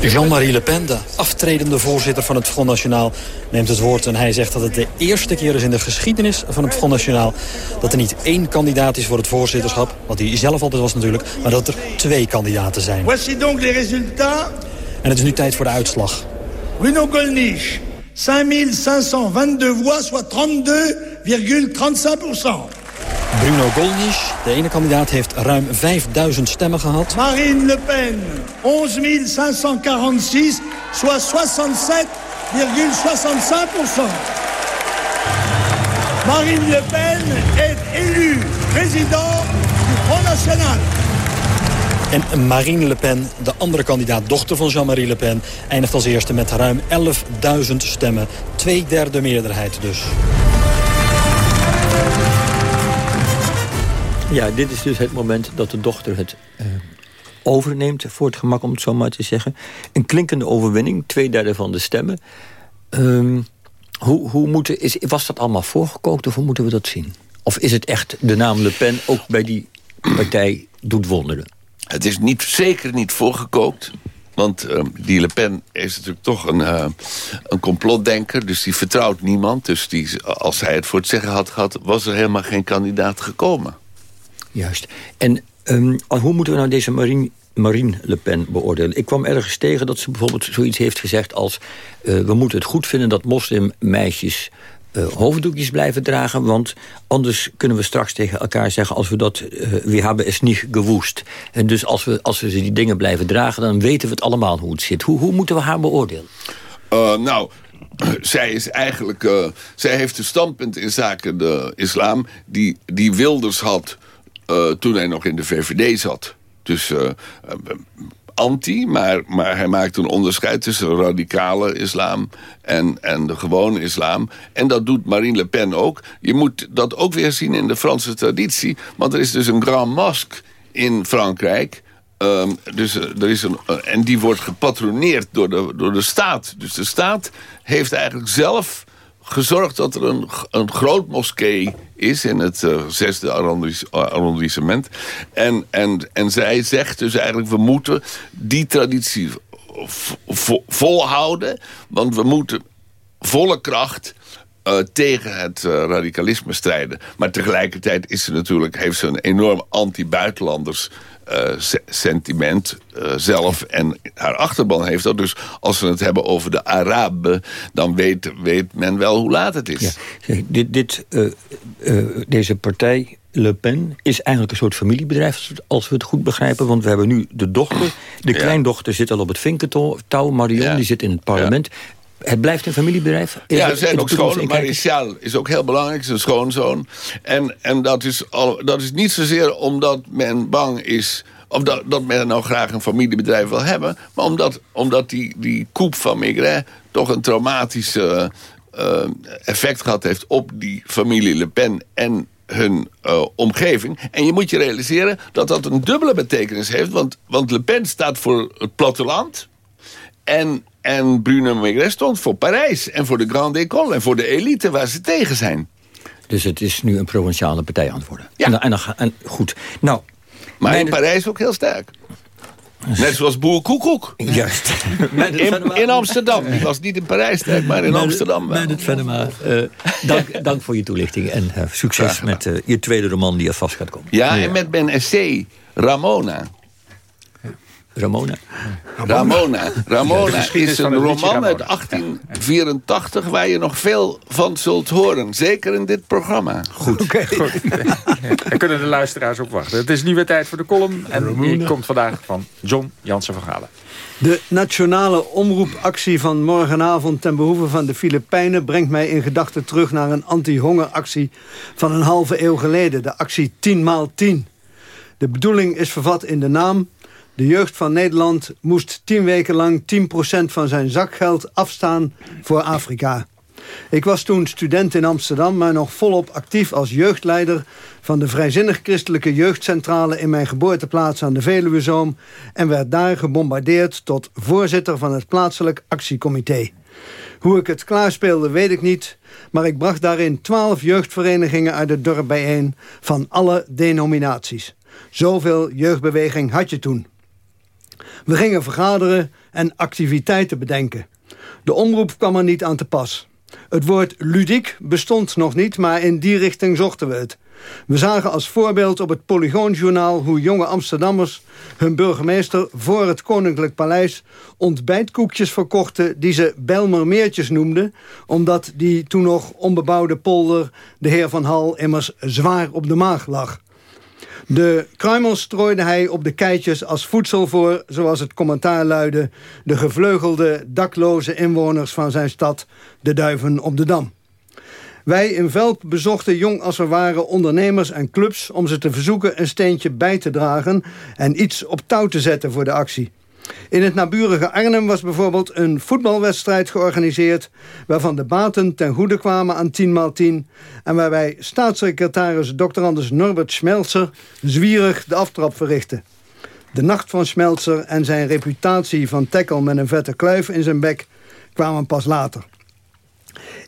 Jean-Marie Le Pen, de aftredende voorzitter van het Front National, neemt het woord. En hij zegt dat het de eerste keer is in de geschiedenis van het Front National... dat er niet één kandidaat is voor het voorzitterschap, wat hij zelf altijd was natuurlijk... maar dat er twee kandidaten zijn. Voici donc les résultats. En het is nu tijd voor de uitslag. Bruno Gollnisch, 5522 voix, soit 32,35% Bruno Gollnisch, de ene kandidaat, heeft ruim 5000 stemmen gehad. Marine Le Pen, 11.546, soit 67,65% Marine Le Pen est élue président du Front National. En Marine Le Pen, de andere kandidaat, dochter van Jean-Marie Le Pen... eindigt als eerste met ruim 11.000 stemmen. Twee derde meerderheid dus. Ja, dit is dus het moment dat de dochter het uh, overneemt... voor het gemak om het zo maar te zeggen. Een klinkende overwinning, twee derde van de stemmen. Um, hoe, hoe moeten, is, was dat allemaal voorgekookt of hoe moeten we dat zien? Of is het echt de naam Le Pen ook bij die partij doet wonderen? Het is niet, zeker niet voorgekookt. Want uh, die Le Pen is natuurlijk toch een, uh, een complotdenker. Dus die vertrouwt niemand. Dus die, als hij het voor het zeggen had gehad... was er helemaal geen kandidaat gekomen. Juist. En um, hoe moeten we nou deze Marine, Marine Le Pen beoordelen? Ik kwam ergens tegen dat ze bijvoorbeeld zoiets heeft gezegd als... Uh, we moeten het goed vinden dat moslimmeisjes uh, hoofddoekjes blijven dragen... want anders kunnen we straks tegen elkaar zeggen... als we dat, uh, we hebben is niet gewoest. En dus als we, als we die dingen blijven dragen... dan weten we het allemaal hoe het zit. Hoe, hoe moeten we haar beoordelen? Uh, nou, zij is eigenlijk... Zij heeft een standpunt in zaken de islam... die, die Wilders had toen hij nog in de VVD zat. Dus anti, maar, maar hij maakt een onderscheid tussen radicale islam en, en de gewone islam. En dat doet Marine Le Pen ook. Je moet dat ook weer zien in de Franse traditie. Want er is dus een Grand Mosque in Frankrijk... Um, dus er is een, uh, en die wordt gepatroneerd door de, door de staat. Dus de staat heeft eigenlijk zelf gezorgd dat er een, een groot moskee is in het uh, zesde arrondissement. En, en, en zij zegt dus eigenlijk, we moeten die traditie vo volhouden. Want we moeten volle kracht uh, tegen het uh, radicalisme strijden. Maar tegelijkertijd is ze natuurlijk, heeft ze een enorm anti-buitenlanders uh, sentiment uh, zelf. En haar achterban heeft dat. Dus als we het hebben over de Araben... dan weet, weet men wel hoe laat het is. Ja. Dit, dit, uh, deze partij... Le Pen is eigenlijk een soort familiebedrijf, als we het goed begrijpen. Want we hebben nu de dochter. De kleindochter zit al op het vinkentouw. Marion, ja. die zit in het parlement. Het blijft een familiebedrijf? ja, er zijn ook schoon. Mariciaal is ook heel belangrijk, is een schoonzoon. En, en dat, is al, dat is niet zozeer omdat men bang is... of dat, dat men nou graag een familiebedrijf wil hebben... maar omdat, omdat die, die koep van Maigret toch een traumatische uh, effect gehad heeft... op die familie Le Pen en hun uh, omgeving. En je moet je realiseren dat dat een dubbele betekenis heeft. Want, want Le Pen staat voor het platteland... En, en Bruno Maigret stond voor Parijs en voor de Grande École... en voor de elite waar ze tegen zijn. Dus het is nu een provinciale partij aan het worden. Ja. En, en, en, goed. Nou, maar in Parijs ook heel sterk. Net zoals Boer Koekoek. Juist. In, in, Amsterdam. Die was niet in Parijs sterk, maar in Amsterdam wel. het Venema, uh, dank, dank voor je toelichting. En uh, succes met uh, je tweede roman die er vast gaat komen. Ja, en met mijn essay Ramona. Ramona. Ramona. Ramona is een roman uit 1884 waar je nog veel van zult horen. Zeker in dit programma. Goed. Okay. Goed. Dan kunnen de luisteraars ook wachten. Het is nu weer tijd voor de column. En die komt vandaag van John Jansen van Galen. De nationale omroepactie van morgenavond ten behoeve van de Filipijnen... brengt mij in gedachten terug naar een anti-hongeractie van een halve eeuw geleden. De actie 10 x 10. De bedoeling is vervat in de naam... De jeugd van Nederland moest tien weken lang 10% van zijn zakgeld afstaan voor Afrika. Ik was toen student in Amsterdam, maar nog volop actief als jeugdleider van de vrijzinnig christelijke jeugdcentrale in mijn geboorteplaats aan de Veluwezoom en werd daar gebombardeerd tot voorzitter van het plaatselijk actiecomité. Hoe ik het klaarspeelde weet ik niet, maar ik bracht daarin twaalf jeugdverenigingen uit het dorp bijeen van alle denominaties. Zoveel jeugdbeweging had je toen. We gingen vergaderen en activiteiten bedenken. De omroep kwam er niet aan te pas. Het woord ludiek bestond nog niet, maar in die richting zochten we het. We zagen als voorbeeld op het Polygoonjournaal hoe jonge Amsterdammers hun burgemeester voor het Koninklijk Paleis ontbijtkoekjes verkochten die ze Belmermeertjes noemden, omdat die toen nog onbebouwde polder de heer van Hal immers zwaar op de maag lag. De kruimels strooide hij op de keitjes als voedsel voor, zoals het commentaar luidde, de gevleugelde, dakloze inwoners van zijn stad, de duiven op de Dam. Wij in Velp bezochten jong als we waren ondernemers en clubs... om ze te verzoeken een steentje bij te dragen... en iets op touw te zetten voor de actie. In het naburige Arnhem was bijvoorbeeld een voetbalwedstrijd georganiseerd... waarvan de baten ten goede kwamen aan 10x10... en waarbij staatssecretaris Dr. Anders Norbert Schmelzer... zwierig de aftrap verrichtte. De nacht van Schmelzer en zijn reputatie van tackle met een vette kluif in zijn bek... kwamen pas later.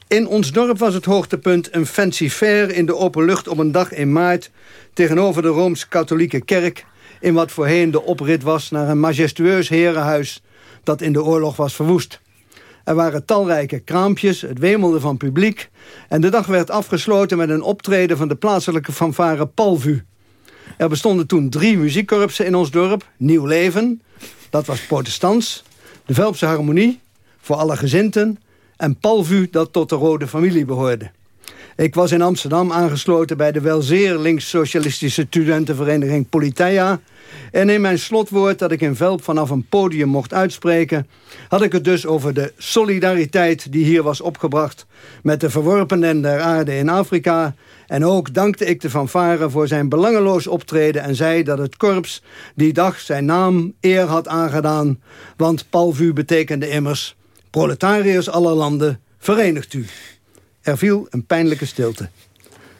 In ons dorp was het hoogtepunt een fancy fair in de open lucht op een dag in maart... tegenover de Rooms-Katholieke Kerk in wat voorheen de oprit was naar een majestueus herenhuis dat in de oorlog was verwoest. Er waren talrijke kraampjes, het wemelde van publiek... en de dag werd afgesloten met een optreden van de plaatselijke fanfare Palvu. Er bestonden toen drie muziekkorpsen in ons dorp. Nieuw Leven, dat was protestants. De Velpse Harmonie, voor alle gezinten. En Palvu, dat tot de Rode Familie behoorde. Ik was in Amsterdam aangesloten bij de wel zeer links-socialistische studentenvereniging Politeia. En in mijn slotwoord dat ik in Velp vanaf een podium mocht uitspreken... had ik het dus over de solidariteit die hier was opgebracht... met de verworpenen der aarde in Afrika... En ook dankte ik de fanfare voor zijn belangeloos optreden... en zei dat het korps die dag zijn naam eer had aangedaan... want Palvu betekende immers... proletariërs aller landen, verenigt u. Er viel een pijnlijke stilte.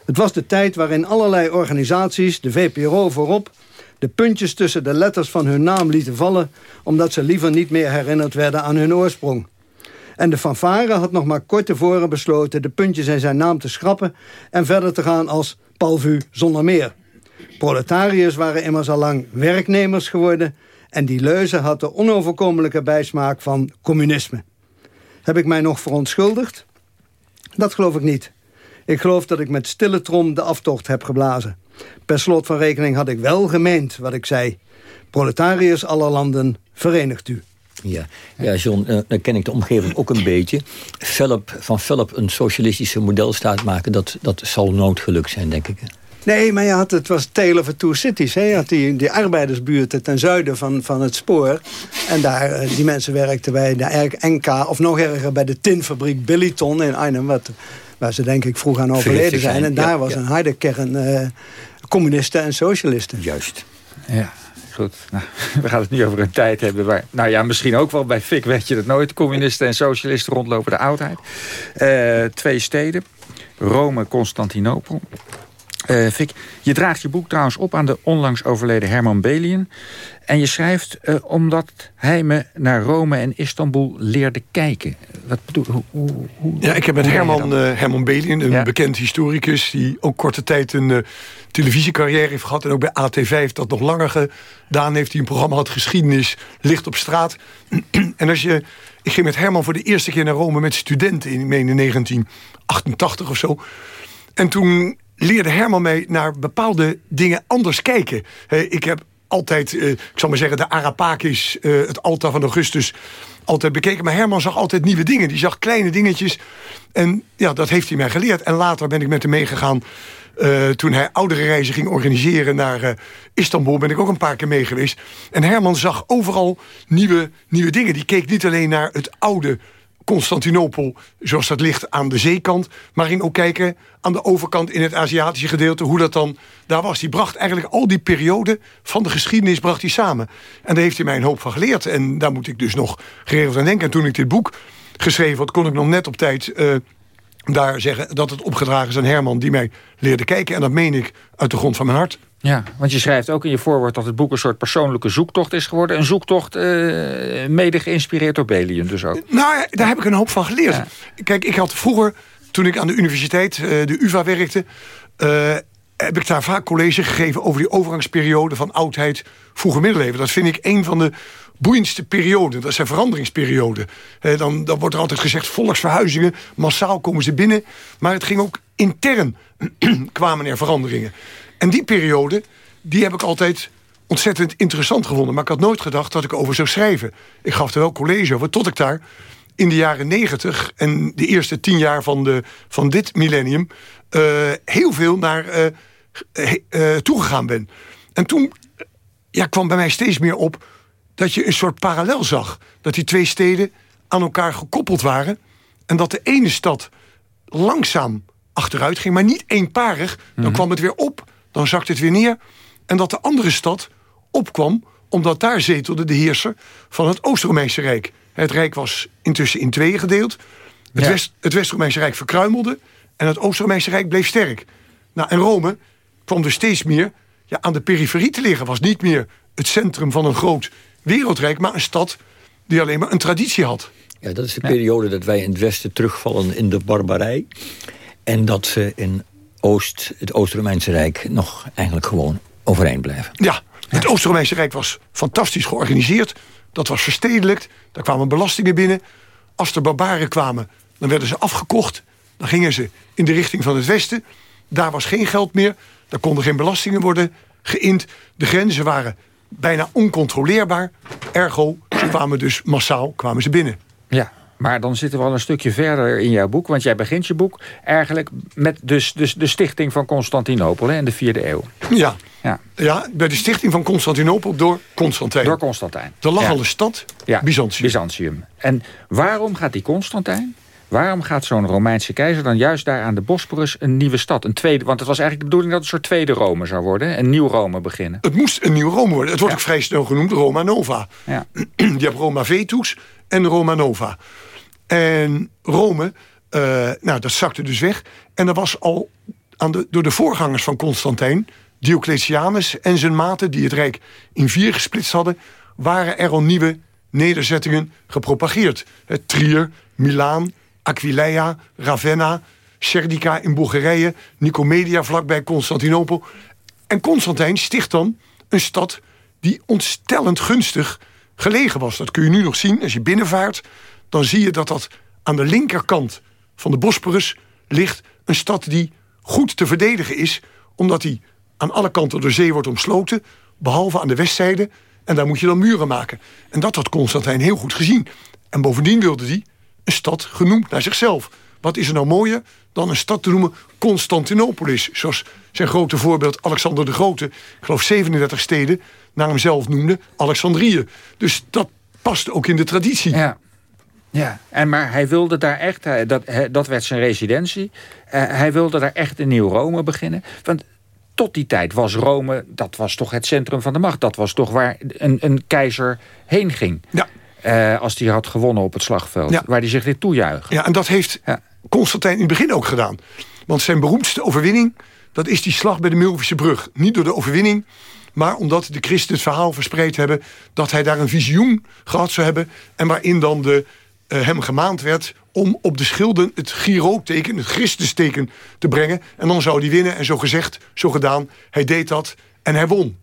Het was de tijd waarin allerlei organisaties, de VPRO voorop... de puntjes tussen de letters van hun naam lieten vallen... omdat ze liever niet meer herinnerd werden aan hun oorsprong. En de fanfare had nog maar kort tevoren besloten... de puntjes in zijn naam te schrappen... en verder te gaan als Palvu zonder meer. Proletariërs waren immers al lang werknemers geworden... en die leuze had de onoverkomelijke bijsmaak van communisme. Heb ik mij nog verontschuldigd? Dat geloof ik niet. Ik geloof dat ik met stille trom de aftocht heb geblazen. Per slot van rekening had ik wel gemeend wat ik zei. Proletariërs aller landen, verenigt u. Ja, ja John, uh, dan ken ik de omgeving ook een beetje. Philip, van Philip een socialistische modelstaat maken... dat, dat zal noodgeluk zijn, denk ik. Nee, maar je had, het was Tale of Two Cities. Hè? Je had die, die arbeidersbuurten ten zuiden van, van het spoor. En daar, eh, die mensen werkten bij de NK... of nog erger bij de tinfabriek Billiton in Arnhem... Wat, waar ze denk ik vroeg aan overleden zijn. En daar was een harde kern uh, communisten en socialisten. Juist. Ja. Goed, nou, we gaan het nu over een tijd hebben waar... Nou ja, misschien ook wel bij Fik weet je dat nooit. Communisten en socialisten rondlopen de oudheid. Uh, twee steden. Rome, Constantinopel. Uh, Fik, je draagt je boek trouwens op aan de onlangs overleden Herman Belien. En je schrijft uh, omdat hij me naar Rome en Istanbul leerde kijken. Wat bedoel hoe, hoe, hoe Ja, ik heb met Herman, uh, Herman Belien, een ja. bekend historicus... die ook korte tijd een televisiecarrière heeft gehad... en ook bij AT5 dat nog langer gedaan heeft. Die een programma had, Geschiedenis, Licht op straat. en als je... Ik ging met Herman voor de eerste keer naar Rome met studenten... in, in 1988 of zo. En toen leerde Herman mij naar bepaalde dingen anders kijken. ik heb altijd, uh, ik zal maar zeggen, de Arapakis, uh, het altaar van Augustus, altijd bekeken. Maar Herman zag altijd nieuwe dingen. Die zag kleine dingetjes. En ja, dat heeft hij mij geleerd. En later ben ik met hem meegegaan. Uh, toen hij oudere reizen ging organiseren naar Istanbul... ben ik ook een paar keer mee geweest. En Herman zag overal nieuwe, nieuwe dingen. Die keek niet alleen naar het oude Constantinopel, zoals dat ligt aan de zeekant... maar ging ook kijken aan de overkant in het Aziatische gedeelte... hoe dat dan daar was. Die bracht eigenlijk al die periode van de geschiedenis bracht hij samen. En daar heeft hij mij een hoop van geleerd. En daar moet ik dus nog geregeld aan denken. En toen ik dit boek geschreven had, kon ik nog net op tijd... Uh, daar zeggen dat het opgedragen is aan Herman... die mij leerde kijken. En dat meen ik uit de grond van mijn hart. Ja, want je schrijft ook in je voorwoord dat het boek een soort persoonlijke zoektocht is geworden. Een zoektocht uh, mede geïnspireerd door Belien dus ook. Nou daar heb ik een hoop van geleerd. Ja. Kijk, ik had vroeger, toen ik aan de universiteit, uh, de UvA werkte... Uh, heb ik daar vaak college gegeven over die overgangsperiode van oudheid, vroege middeleeuwen. Dat vind ik een van de boeiendste perioden. Dat zijn veranderingsperioden. Eh, dan, dan wordt er altijd gezegd volksverhuizingen, massaal komen ze binnen. Maar het ging ook intern kwamen er veranderingen. En die periode, die heb ik altijd ontzettend interessant gevonden. Maar ik had nooit gedacht dat ik over zou schrijven. Ik gaf er wel college over, tot ik daar in de jaren negentig... en de eerste tien jaar van, de, van dit millennium... Uh, heel veel naar uh, uh, toegegaan ben. En toen ja, kwam bij mij steeds meer op... dat je een soort parallel zag. Dat die twee steden aan elkaar gekoppeld waren... en dat de ene stad langzaam achteruit ging... maar niet eenparig. Dan mm -hmm. kwam het weer op dan zakt het weer neer. En dat de andere stad opkwam omdat daar zetelde de heerser van het Oost-Romeinse Rijk. Het Rijk was intussen in tweeën gedeeld. Het, ja. West, het West-Romeinse Rijk verkruimelde en het Oost-Romeinse Rijk bleef sterk. Nou, en Rome kwam dus steeds meer ja, aan de periferie te liggen. Was niet meer het centrum van een groot wereldrijk, maar een stad die alleen maar een traditie had. Ja, dat is de periode dat wij in het Westen terugvallen in de barbarij. En dat ze in Oost, het Oost-Romeinse Rijk nog eigenlijk gewoon overeind blijven. Ja, het Oost-Romeinse Rijk was fantastisch georganiseerd. Dat was verstedelijkt. Daar kwamen belastingen binnen. Als de barbaren kwamen, dan werden ze afgekocht. Dan gingen ze in de richting van het westen. Daar was geen geld meer. Daar konden geen belastingen worden geïnd. De grenzen waren bijna oncontroleerbaar. Ergo, ze kwamen dus massaal kwamen ze binnen. Ja, maar dan zitten we al een stukje verder in jouw boek. Want jij begint je boek eigenlijk met dus, dus de stichting van Constantinopel hè, in de vierde eeuw. Ja. Ja. ja, bij de stichting van Constantinopel door Constantijn. Door Constantijn. Er lag ja. al een stad, ja. Byzantium. Byzantium. En waarom gaat die Constantijn... Waarom gaat zo'n Romeinse keizer dan juist daar aan de Bosporus een nieuwe stad? Een tweede, want het was eigenlijk de bedoeling dat het een soort tweede Rome zou worden. Een nieuw Rome beginnen. Het moest een nieuw Rome worden. Het wordt ja. ook vrij snel genoemd Roma Nova. Ja. Je hebt Roma Vetus en Roma Nova. En Rome, uh, nou, dat zakte dus weg. En er was al aan de, door de voorgangers van Constantijn... Diocletianus en zijn maten, die het Rijk in vier gesplitst hadden... waren er al nieuwe nederzettingen gepropageerd. Het Trier, Milaan, Aquileia, Ravenna... Serdica in Bulgarije, Nicomedia vlakbij Constantinopel. En Constantijn sticht dan een stad die ontstellend gunstig gelegen was. Dat kun je nu nog zien als je binnenvaart dan zie je dat dat aan de linkerkant van de Bosporus ligt een stad die goed te verdedigen is, omdat die aan alle kanten door zee wordt omsloten, behalve aan de westzijde. En daar moet je dan muren maken. En dat had Constantijn heel goed gezien. En bovendien wilde hij een stad genoemd naar zichzelf. wat is er nou mooier dan een stad te noemen Constantinopolis. Zoals zijn grote voorbeeld Alexander de Grote, ik geloof 37 steden, naar hemzelf noemde Alexandrië. Dus dat past ook in de traditie. Ja. Ja, en maar hij wilde daar echt, dat, dat werd zijn residentie. Uh, hij wilde daar echt een nieuw Rome beginnen. Want tot die tijd was Rome, dat was toch het centrum van de macht. Dat was toch waar een, een keizer heen ging. Ja. Uh, als hij had gewonnen op het slagveld. Ja. Waar hij zich dit toejuichen. Ja, en dat heeft ja. Constantijn in het begin ook gedaan. Want zijn beroemdste overwinning, dat is die slag bij de Milvische brug. Niet door de overwinning, maar omdat de christen het verhaal verspreid hebben... dat hij daar een visioen gehad zou hebben... en waarin dan de, uh, hem gemaand werd om op de schilden het Giro-teken, het Christus-teken te brengen. En dan zou hij winnen. En zo gezegd, zo gedaan, hij deed dat en hij won.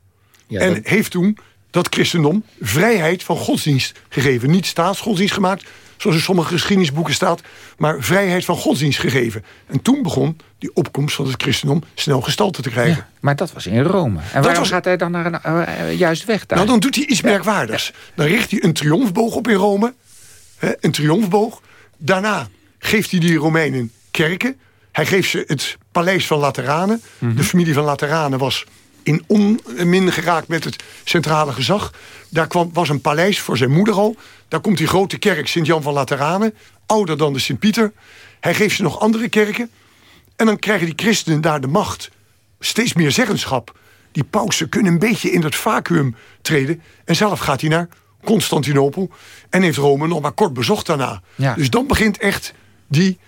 Ja, en dat... heeft toen dat christendom vrijheid van godsdienst gegeven. Niet staatsgodsdienst gemaakt, zoals in sommige geschiedenisboeken staat... maar vrijheid van godsdienst gegeven. En toen begon die opkomst van het christendom snel gestalte te krijgen. Ja, maar dat was in Rome. En waarom was... gaat hij dan naar een uh, juist weg daar? Nou, dan doet hij iets merkwaardigs. Dan richt hij een triomfboog op in Rome. Hè, een triomfboog. Daarna geeft hij die Romeinen kerken. Hij geeft ze het paleis van Lateranen. Mm -hmm. De familie van Lateranen was in onmin geraakt met het centrale gezag. Daar kwam, was een paleis voor zijn moeder al. Daar komt die grote kerk Sint-Jan van Lateranen. Ouder dan de Sint-Pieter. Hij geeft ze nog andere kerken. En dan krijgen die christenen daar de macht. Steeds meer zeggenschap. Die pausen kunnen een beetje in dat vacuüm treden. En zelf gaat hij naar Constantinopel. En heeft Rome nog maar kort bezocht daarna. Ja. Dus dan begint echt die,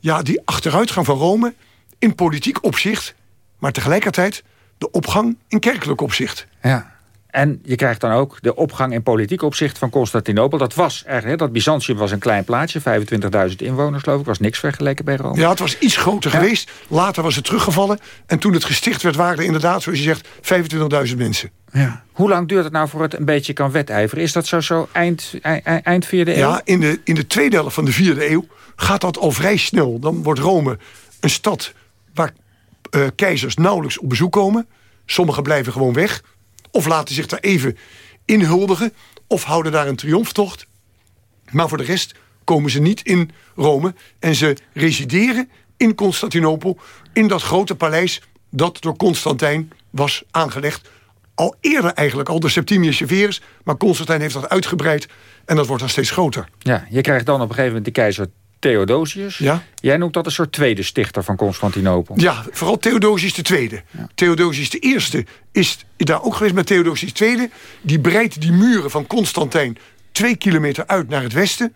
ja, die achteruitgang van Rome... in politiek opzicht, maar tegelijkertijd de opgang in kerkelijk opzicht. Ja. En je krijgt dan ook de opgang in politiek opzicht van Constantinopel. Dat was eigenlijk, dat Byzantium was een klein plaatsje, 25.000 inwoners geloof ik, was niks vergeleken bij Rome. Ja, het was iets groter ja. geweest. Later was het teruggevallen. En toen het gesticht werd, waren er inderdaad, zoals je zegt, 25.000 mensen. Ja. Hoe lang duurt het nou voor het een beetje kan wedijveren? Is dat zo, zo eind, eind vierde eeuw? Ja, in de, in de tweede helft van de vierde eeuw gaat dat al vrij snel. Dan wordt Rome een stad waar uh, keizers nauwelijks op bezoek komen. Sommigen blijven gewoon weg. Of laten zich daar even inhuldigen. Of houden daar een triomftocht. Maar voor de rest komen ze niet in Rome. En ze resideren in Constantinopel. In dat grote paleis dat door Constantijn was aangelegd. Al eerder eigenlijk, al door Septimius Severus. Maar Constantijn heeft dat uitgebreid. En dat wordt dan steeds groter. Ja, je krijgt dan op een gegeven moment de keizer Theodosius. Ja? Jij noemt dat een soort tweede stichter van Constantinopel. Ja, vooral Theodosius de tweede. Ja. Theodosius de eerste is daar ook geweest met Theodosius tweede. Die breidt die muren van Constantijn twee kilometer uit naar het westen.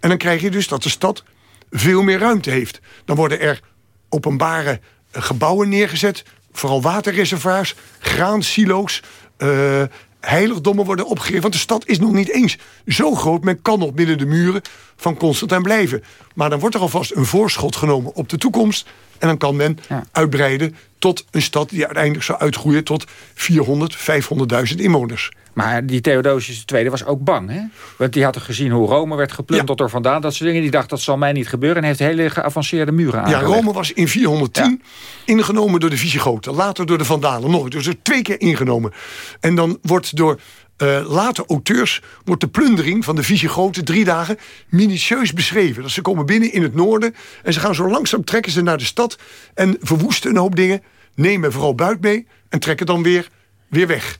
En dan krijg je dus dat de stad veel meer ruimte heeft. Dan worden er openbare gebouwen neergezet. Vooral waterreservoirs, graansilo's... Uh, heiligdommen worden opgericht. Want de stad is nog niet eens zo groot. Men kan nog binnen de muren van Constantijn blijven. Maar dan wordt er alvast een voorschot genomen op de toekomst. En dan kan men ja. uitbreiden tot een stad die uiteindelijk zou uitgroeien tot 400, 500.000 inwoners. Maar die Theodosius II was ook bang, hè? Want die had er gezien hoe Rome werd geplunderd ja. door vandaan. Dat soort dingen. Die dacht, dat zal mij niet gebeuren. En heeft hele geavanceerde muren aangelegd. Ja, Rome was in 410 ja. ingenomen door de Visigoten. Later door de Vandalen nog. Dus er twee keer ingenomen. En dan wordt door uh, later auteurs wordt de plundering van de Visigoten drie dagen minutieus beschreven. Dat ze komen binnen in het noorden en ze gaan zo langzaam trekken ze naar de stad en verwoesten een hoop dingen, nemen vooral buit mee en trekken dan weer, weer weg.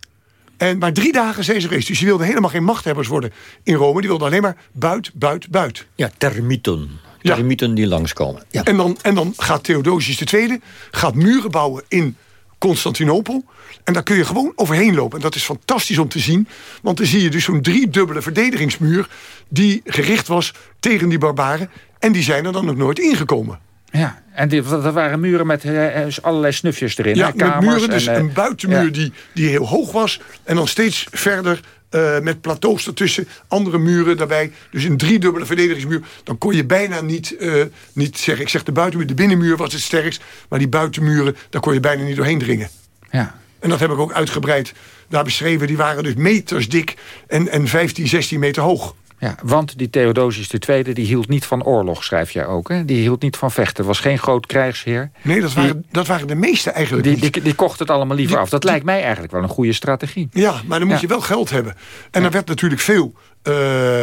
En maar drie dagen zijn ze geweest. Dus die wilden helemaal geen machthebbers worden in Rome. Die wilden alleen maar buit, buit, buit. Ja, termieten. Termieten ja. die langskomen. Ja. En, dan, en dan gaat Theodosius II gaat muren bouwen in Constantinopel. En daar kun je gewoon overheen lopen. En dat is fantastisch om te zien. Want dan zie je dus zo'n driedubbele verdedigingsmuur... die gericht was tegen die barbaren. En die zijn er dan nog nooit ingekomen. Ja, en die, dat waren muren met eh, allerlei snufjes erin. Ja, hè? Kamers met muren, dus en, uh, een buitenmuur ja. die, die heel hoog was. En dan steeds verder uh, met plateaus ertussen. Andere muren daarbij. Dus een driedubbele verdedigingsmuur. Dan kon je bijna niet, uh, niet zeggen... Ik zeg de buitenmuur, de binnenmuur was het sterkst. Maar die buitenmuren, daar kon je bijna niet doorheen dringen. Ja. En dat heb ik ook uitgebreid daar beschreven. Die waren dus meters dik en, en 15, 16 meter hoog. Ja, want die Theodosius II die hield niet van oorlog, schrijf jij ook. Hè? Die hield niet van vechten. Was geen groot krijgsheer. Nee, dat waren, dat waren de meeste eigenlijk die, die, die, kocht het allemaal liever af. Dat lijkt mij eigenlijk wel een goede strategie. Ja, maar dan moet je wel geld hebben. En er werd natuurlijk veel uh,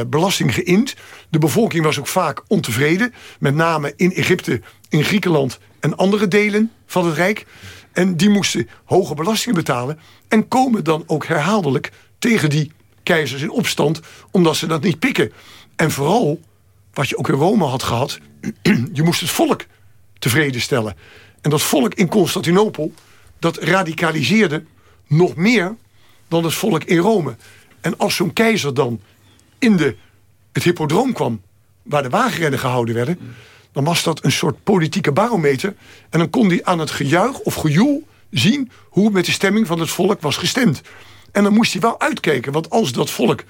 belasting geïnd. De bevolking was ook vaak ontevreden. Met name in Egypte, in Griekenland en andere delen van het Rijk. En die moesten hoge belastingen betalen. En komen dan ook herhaaldelijk tegen die keizers in opstand... omdat ze dat niet pikken. En vooral, wat je ook in Rome had gehad... je moest het volk tevreden stellen. En dat volk in Constantinopel, dat radicaliseerde nog meer dan het volk in Rome. En als zo'n keizer dan in de, het hippodroom kwam... waar de wagenrennen gehouden werden... dan was dat een soort politieke barometer. En dan kon hij aan het gejuich of gejoel zien... hoe met de stemming van het volk was gestemd. En dan moest hij wel uitkijken. Want als dat volk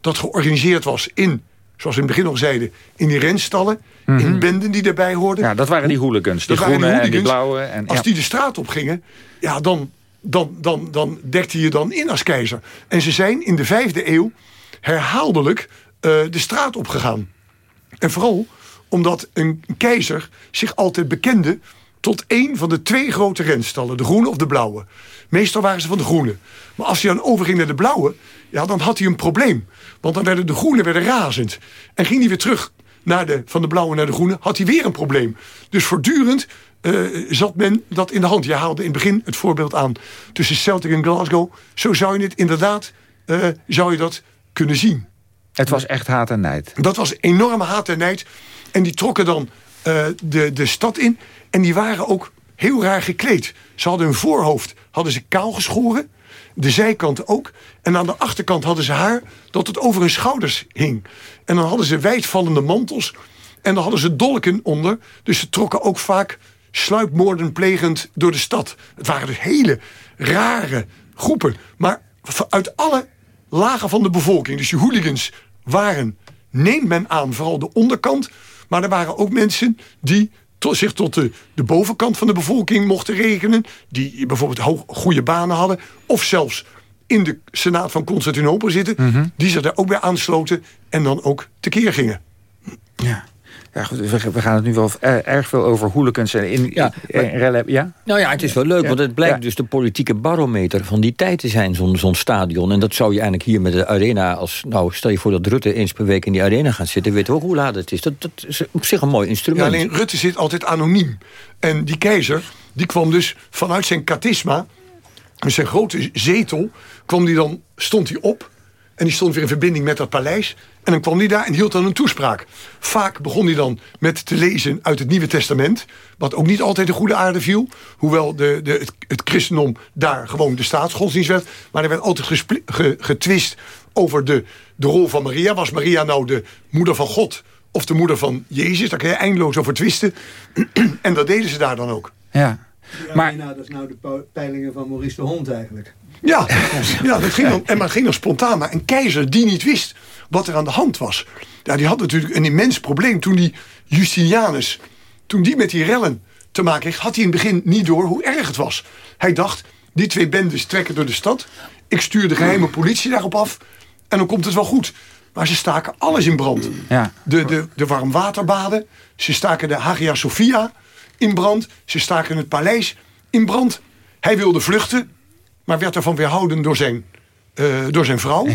dat georganiseerd was in, zoals we in het begin al zeiden... in die renstallen, in Mhm. benden die daarbij hoorden... Ja, dat waren die hooligans. Die waren groene en die blauwe. En, Als die de straat op gingen, ja, dan, dan, dan, dan dekte je dan in als keizer. En ze zijn in de vijfde eeuw herhaaldelijk eh, de straat opgegaan. En vooral omdat een keizer zich altijd bekende tot één van de twee grote renstallen. De groene of de blauwe. Meestal waren ze van de groene. Maar als hij dan overging naar de blauwe, ja, dan had hij een probleem. Want dan werden de groene werden razend. En ging hij weer terug naar de, van de blauwe naar de groene, had hij weer een probleem. Dus voortdurend eh, zat men dat in de hand. Je haalde in het begin het voorbeeld aan tussen Celtic en Glasgow. Zo zou je het inderdaad eh, zou je dat kunnen zien. Het was echt haat en nijd. Dat was enorme haat en nijd. En die trokken dan eh, de, de stad in. En die waren ook heel raar gekleed. Ze hadden hun voorhoofd hadden ze kaal geschoren. De zijkanten ook. En aan de achterkant hadden ze haar dat het over hun schouders hing. En dan hadden ze wijdvallende mantels. En dan hadden ze dolken onder. Dus ze trokken ook vaak sluipmoorden plegend door de stad. Het waren dus hele rare groepen. Maar uit alle lagen van de bevolking. Dus die hooligans waren, neemt men aan, vooral de onderkant. Maar er waren ook mensen die to- zich tot de, de bovenkant van de bevolking mochten rekenen. Die bijvoorbeeld hoog, goede banen hadden. Of zelfs in de Senaat van Constantinopel zitten. Die zich daar ook bij aansloten en dan ook tekeer gingen. Ja, goed, we, gaan het nu wel erg veel over hooligans en in, Ja, in- in rellen. Ja? Nou ja, het is wel leuk, Ja. want het blijkt Ja. dus de politieke barometer van die tijd te zijn, zo'n zo'n stadion. En dat zou je eigenlijk hier met de arena als... Nou, stel je voor dat Rutte eens per week in die arena gaat zitten... weten we ook hoe laat het is. Dat, dat is op zich een mooi Ja, instrument. alleen Rutte zit altijd anoniem. En die keizer, die kwam dus vanuit zijn katisma... dus zijn grote zetel, kwam die dan, stond hij op... en die stond weer in verbinding met dat paleis... en dan kwam hij daar en hield dan een toespraak. Vaak begon hij dan met te lezen uit het Nieuwe Testament... wat ook niet altijd de goede aarde viel... hoewel de, de, het, christendom daar gewoon de staatsgodsdienst werd... maar er werd altijd ge- getwist over de, de rol van Maria. Was Maria nou de moeder van God of de moeder van Jezus? Daar kun je eindeloos over twisten. en dat deden ze daar dan ook. Ja. Maar dat is nou de pe- peilingen van Maurice de Hond eigenlijk. Ja, ja dat ging dan, en maar het ging dan spontaan. Maar een keizer die niet wist wat er aan de hand was... Ja, die had natuurlijk een immens probleem toen die Justinianus... toen die met die rellen te maken kreeg... had hij in het begin niet door hoe erg het was. Hij dacht, die twee bendes trekken door de stad... ik stuur de geheime politie daarop af... en dan komt het wel goed. Maar ze staken alles in brand. Ja. De, de, de warmwaterbaden. Ze staken de Hagia Sophia in brand. Ze staken het paleis in brand. Hij wilde vluchten, maar werd ervan weerhouden door zijn, eh, door zijn vrouw.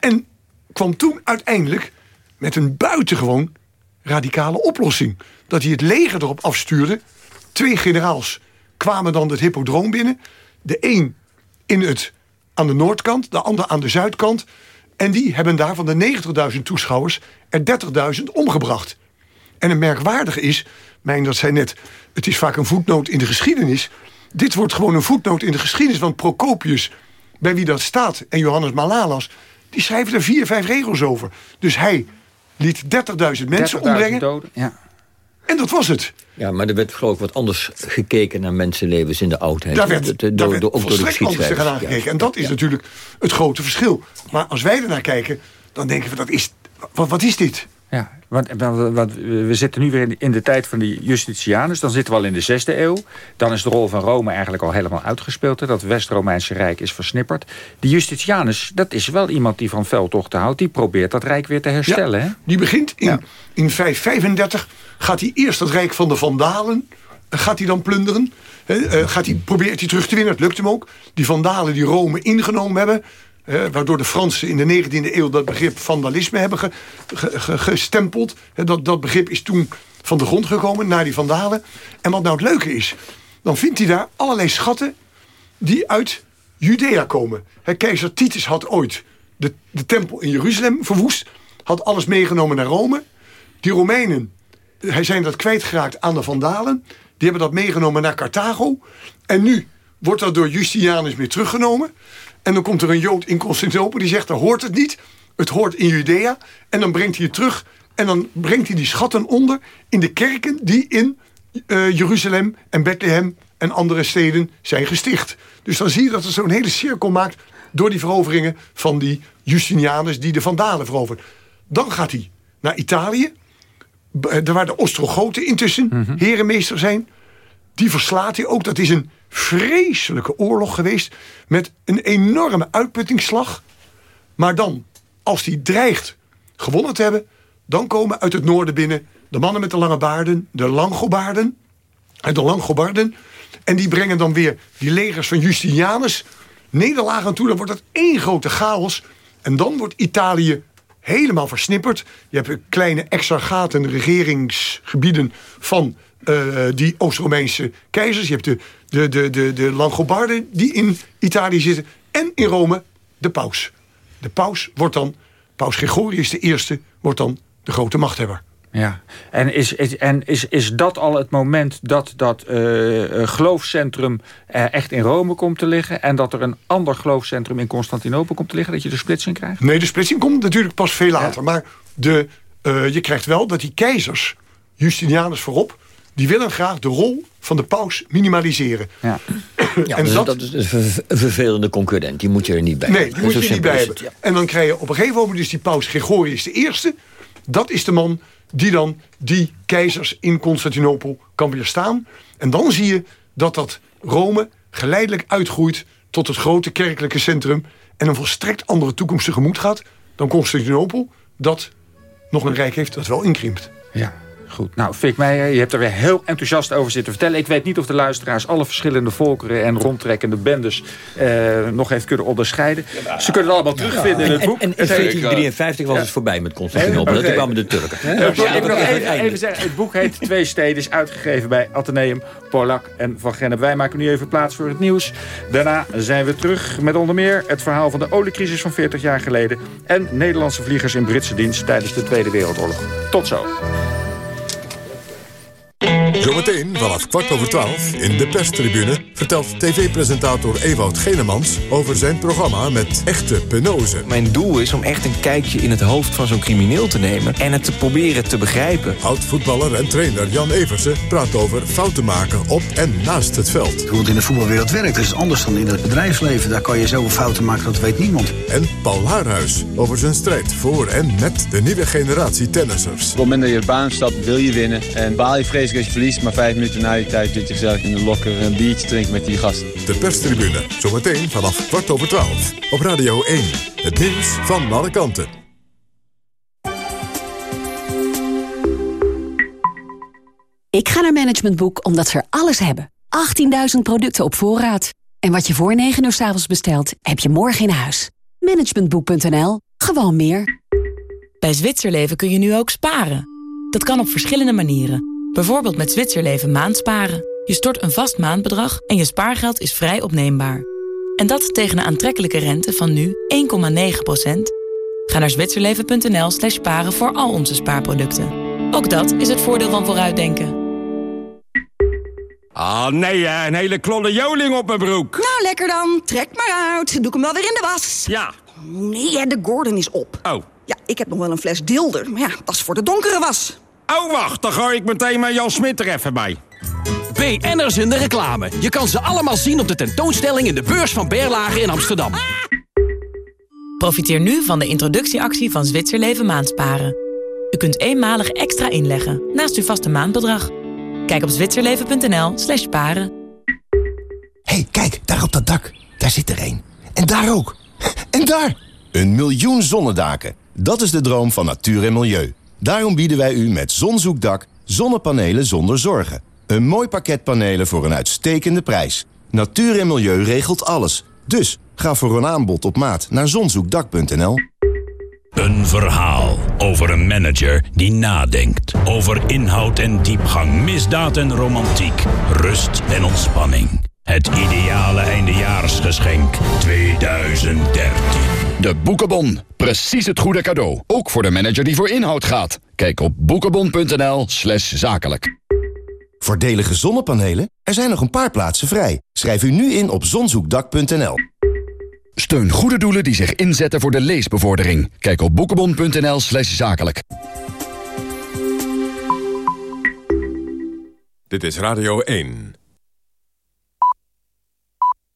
En kwam toen uiteindelijk met een buitengewoon radicale oplossing. Dat hij het leger erop afstuurde. Twee generaals kwamen dan het hippodroom binnen. De een in het, aan de noordkant, de ander aan de zuidkant. En die hebben daar van de 90.000 toeschouwers er 30.000 omgebracht. En het merkwaardige is, mijn dat zei net, het is vaak een voetnoot in de geschiedenis. Dit wordt gewoon een voetnoot in de geschiedenis, want Procopius, bij wie dat staat, en Johannes Malalas, die schrijven er vier, vijf regels over. Dus hij liet 30.000 mensen 30.000 ombrengen. doden, ja. En dat was het. Ja, maar er werd geloof ik wat anders gekeken naar mensenlevens in de oudheid. Daar werd, De- de- daar door- werd door- ook door de gekeken. En dat is natuurlijk het grote verschil. Maar als wij ernaar kijken, dan denken we, dat is, wat, wat is dit? Ja, Want, want, we zitten nu weer in de tijd van die Justitianus. Dan zitten we al in de zesde eeuw. Dan is de rol van Rome eigenlijk al helemaal uitgespeeld. Dat West-Romeinse Rijk is versnipperd. Die Justitianus, dat is wel iemand die van veldtochten houdt. Die probeert dat Rijk weer te herstellen. hè? Die begint in, in 535. Gaat hij eerst het Rijk van de Vandalen... gaat hij dan plunderen. Uh, gaat hij, probeert hij terug te winnen. Het lukt hem ook. Die Vandalen die Rome ingenomen hebben waardoor de Fransen in de 19e eeuw dat begrip vandalisme hebben gestempeld. dat, dat begrip is toen van de grond gekomen naar die vandalen. En wat nou het leuke is, dan vindt hij daar allerlei schatten die uit Judea komen. keizer Titus had ooit de, de tempel in Jeruzalem verwoest. Had alles meegenomen naar Rome. Die Romeinen hij zijn dat kwijtgeraakt aan de vandalen. Die hebben dat meegenomen naar Carthago. En nu wordt dat door Justinianus weer teruggenomen. En dan komt er een Jood in Constantinopel die zegt, daar hoort het niet. Het hoort in Judea. En dan brengt hij het terug. En dan brengt hij die schatten onder in de kerken die in uh, Jeruzalem en Bethlehem en andere steden zijn gesticht. Dus dan zie je dat er zo'n hele cirkel maakt door die veroveringen van die Justinianus die de Vandalen veroveren. Dan gaat hij naar Italië. Daar waar de Ostrogoten intussen mm herenmeester zijn. Die verslaat hij ook. Dat is een vreselijke oorlog geweest. Met een enorme uitputtingsslag. Maar dan, als die dreigt gewonnen te hebben... dan komen uit het noorden binnen de mannen met de lange baarden... de Langobarden. Uit de Langobarden. En die brengen dan weer die legers van Justinianus nederlagen toe. Dan wordt het één grote chaos. En dan wordt Italië helemaal versnipperd. Je hebt kleine exargaten, regeringsgebieden van uh, die Oost-Romeinse keizers. Je hebt de, de, de, de, de Langobarden die in Italië zitten. En in Rome de paus. De paus wordt dan, paus Gregorius de Eerste, wordt dan de grote machthebber. Ja, en is, is, en is, is dat al het moment dat dat uh, geloofscentrum uh, echt in Rome komt te liggen... en dat er een ander geloofscentrum in Constantinopel komt te liggen... dat je de splitsing krijgt? Nee, de splitsing komt natuurlijk pas veel later. Maar de, je krijgt wel dat die keizers, Justinianus voorop die willen graag de rol van de paus minimaliseren. Ja. ja en dus dat, is een vervelende concurrent. Die moet je er niet bij Nee, die moet je er niet bij hebben. En dan krijg je op een gegeven moment dus die paus Gregorius de Eerste. Dat is de man die dan die keizers in Constantinopel kan weerstaan. En dan zie je dat dat Rome geleidelijk uitgroeit... tot het grote kerkelijke centrum... en een volstrekt andere toekomst tegemoet gaat... dan Constantinopel, dat nog een rijk heeft dat wel inkrimpt. Ja. Goed, nou Fik Meijer, je hebt er weer heel enthousiast over zitten vertellen. Ik weet niet of de luisteraars alle verschillende volkeren en rondtrekkende bendes eh, nog heeft kunnen onderscheiden. Ze kunnen het allemaal terugvinden in het boek. En, in 1453 was het voorbij met Constantinopel. Dat kwamen de Turken. ik wil nog even, even zeggen, het boek heet Twee Steden, is uitgegeven bij Atheneum, Polak en Van Gennep. Wij maken nu even plaats voor het nieuws. Daarna zijn we terug met onder meer het verhaal van de oliecrisis van 40 jaar geleden... en Nederlandse vliegers in Britse dienst tijdens de Tweede Wereldoorlog. Tot zo. Zometeen vanaf kwart over twaalf in de perstribune... vertelt tv-presentator Ewout Genemans over zijn programma met echte penose. Mijn doel is om echt een kijkje in het hoofd van zo'n crimineel te nemen... en het te proberen te begrijpen. Oud-voetballer en trainer Jan Eversen praat over fouten maken op en naast het veld. Hoe het in de voetbalwereld werkt, is anders dan in het bedrijfsleven. Daar kan je zoveel fouten maken, dat weet niemand. En Paul Haarhuis over zijn strijd voor en met de nieuwe generatie tennissers. Op het moment dat je de baan stapt, wil je winnen. En baal je vreselijk als je verliest maar vijf minuten na die tijd zit je gezellig in de lokker een biertje drinken met die gasten. De perstribune, zometeen vanaf kwart over twaalf. Op Radio 1, het nieuws van alle kanten. Ik ga naar Management Boek omdat ze er alles hebben. 18.000 producten op voorraad. En wat je voor 9 uur s avonds bestelt, heb je morgen in huis. Managementboek.nl. Gewoon meer. Bij Zwitserleven kun je nu ook sparen. Dat kan op verschillende manieren. Bijvoorbeeld met Zwitserleven maandsparen. Je stort een vast maandbedrag en je spaargeld is vrij opneembaar. En dat tegen een aantrekkelijke rente van nu 1,9%. Ga naar zwitserleven.nl slash sparen voor al onze spaarproducten. Ook dat is het voordeel van vooruitdenken. Ah, nee, een hele klolle joling op mijn broek. Nou, lekker dan. Trek maar uit. Doe ik hem wel weer in de was. Ja. Nee, de Gordon is op. Oh. Ja, ik heb nog wel een fles dilder. Maar ja, dat is voor de donkere was. Oh, wacht, dan gooi ik meteen maar Jan Smit er even bij. BN'ers in de reclame. Je kan ze allemaal zien op de tentoonstelling in de beurs van Berlage in Amsterdam. Profiteer nu van de introductieactie van Zwitserleven Maandsparen. U kunt eenmalig extra inleggen naast uw vaste maandbedrag. Kijk op zwitserleven.nl slash sparen. hey, kijk, daar op dat dak. Daar zit er een. En daar ook. En daar! Een miljoen zonnedaken. Dat is de droom van natuur en milieu. Daarom bieden wij u met Zonzoekdak zonnepanelen zonder zorgen. Een mooi pakket panelen voor een uitstekende prijs. Natuur en milieu regelt alles. Dus ga voor een aanbod op maat naar zonzoekdak.nl. Een verhaal over een manager die nadenkt. Over inhoud en diepgang, misdaad en romantiek, rust en ontspanning. Het ideale eindejaarsgeschenk 2013. De Boekenbon. Precies het goede cadeau. Ook voor de manager die voor inhoud gaat. Kijk op boekenbon.nl slash zakelijk. Voordelige zonnepanelen? Er zijn nog een paar plaatsen vrij. Schrijf u nu in op zonzoekdak.nl. Steun goede doelen die zich inzetten voor de leesbevordering. Kijk op boekenbon.nl slash zakelijk. Dit is Radio 1.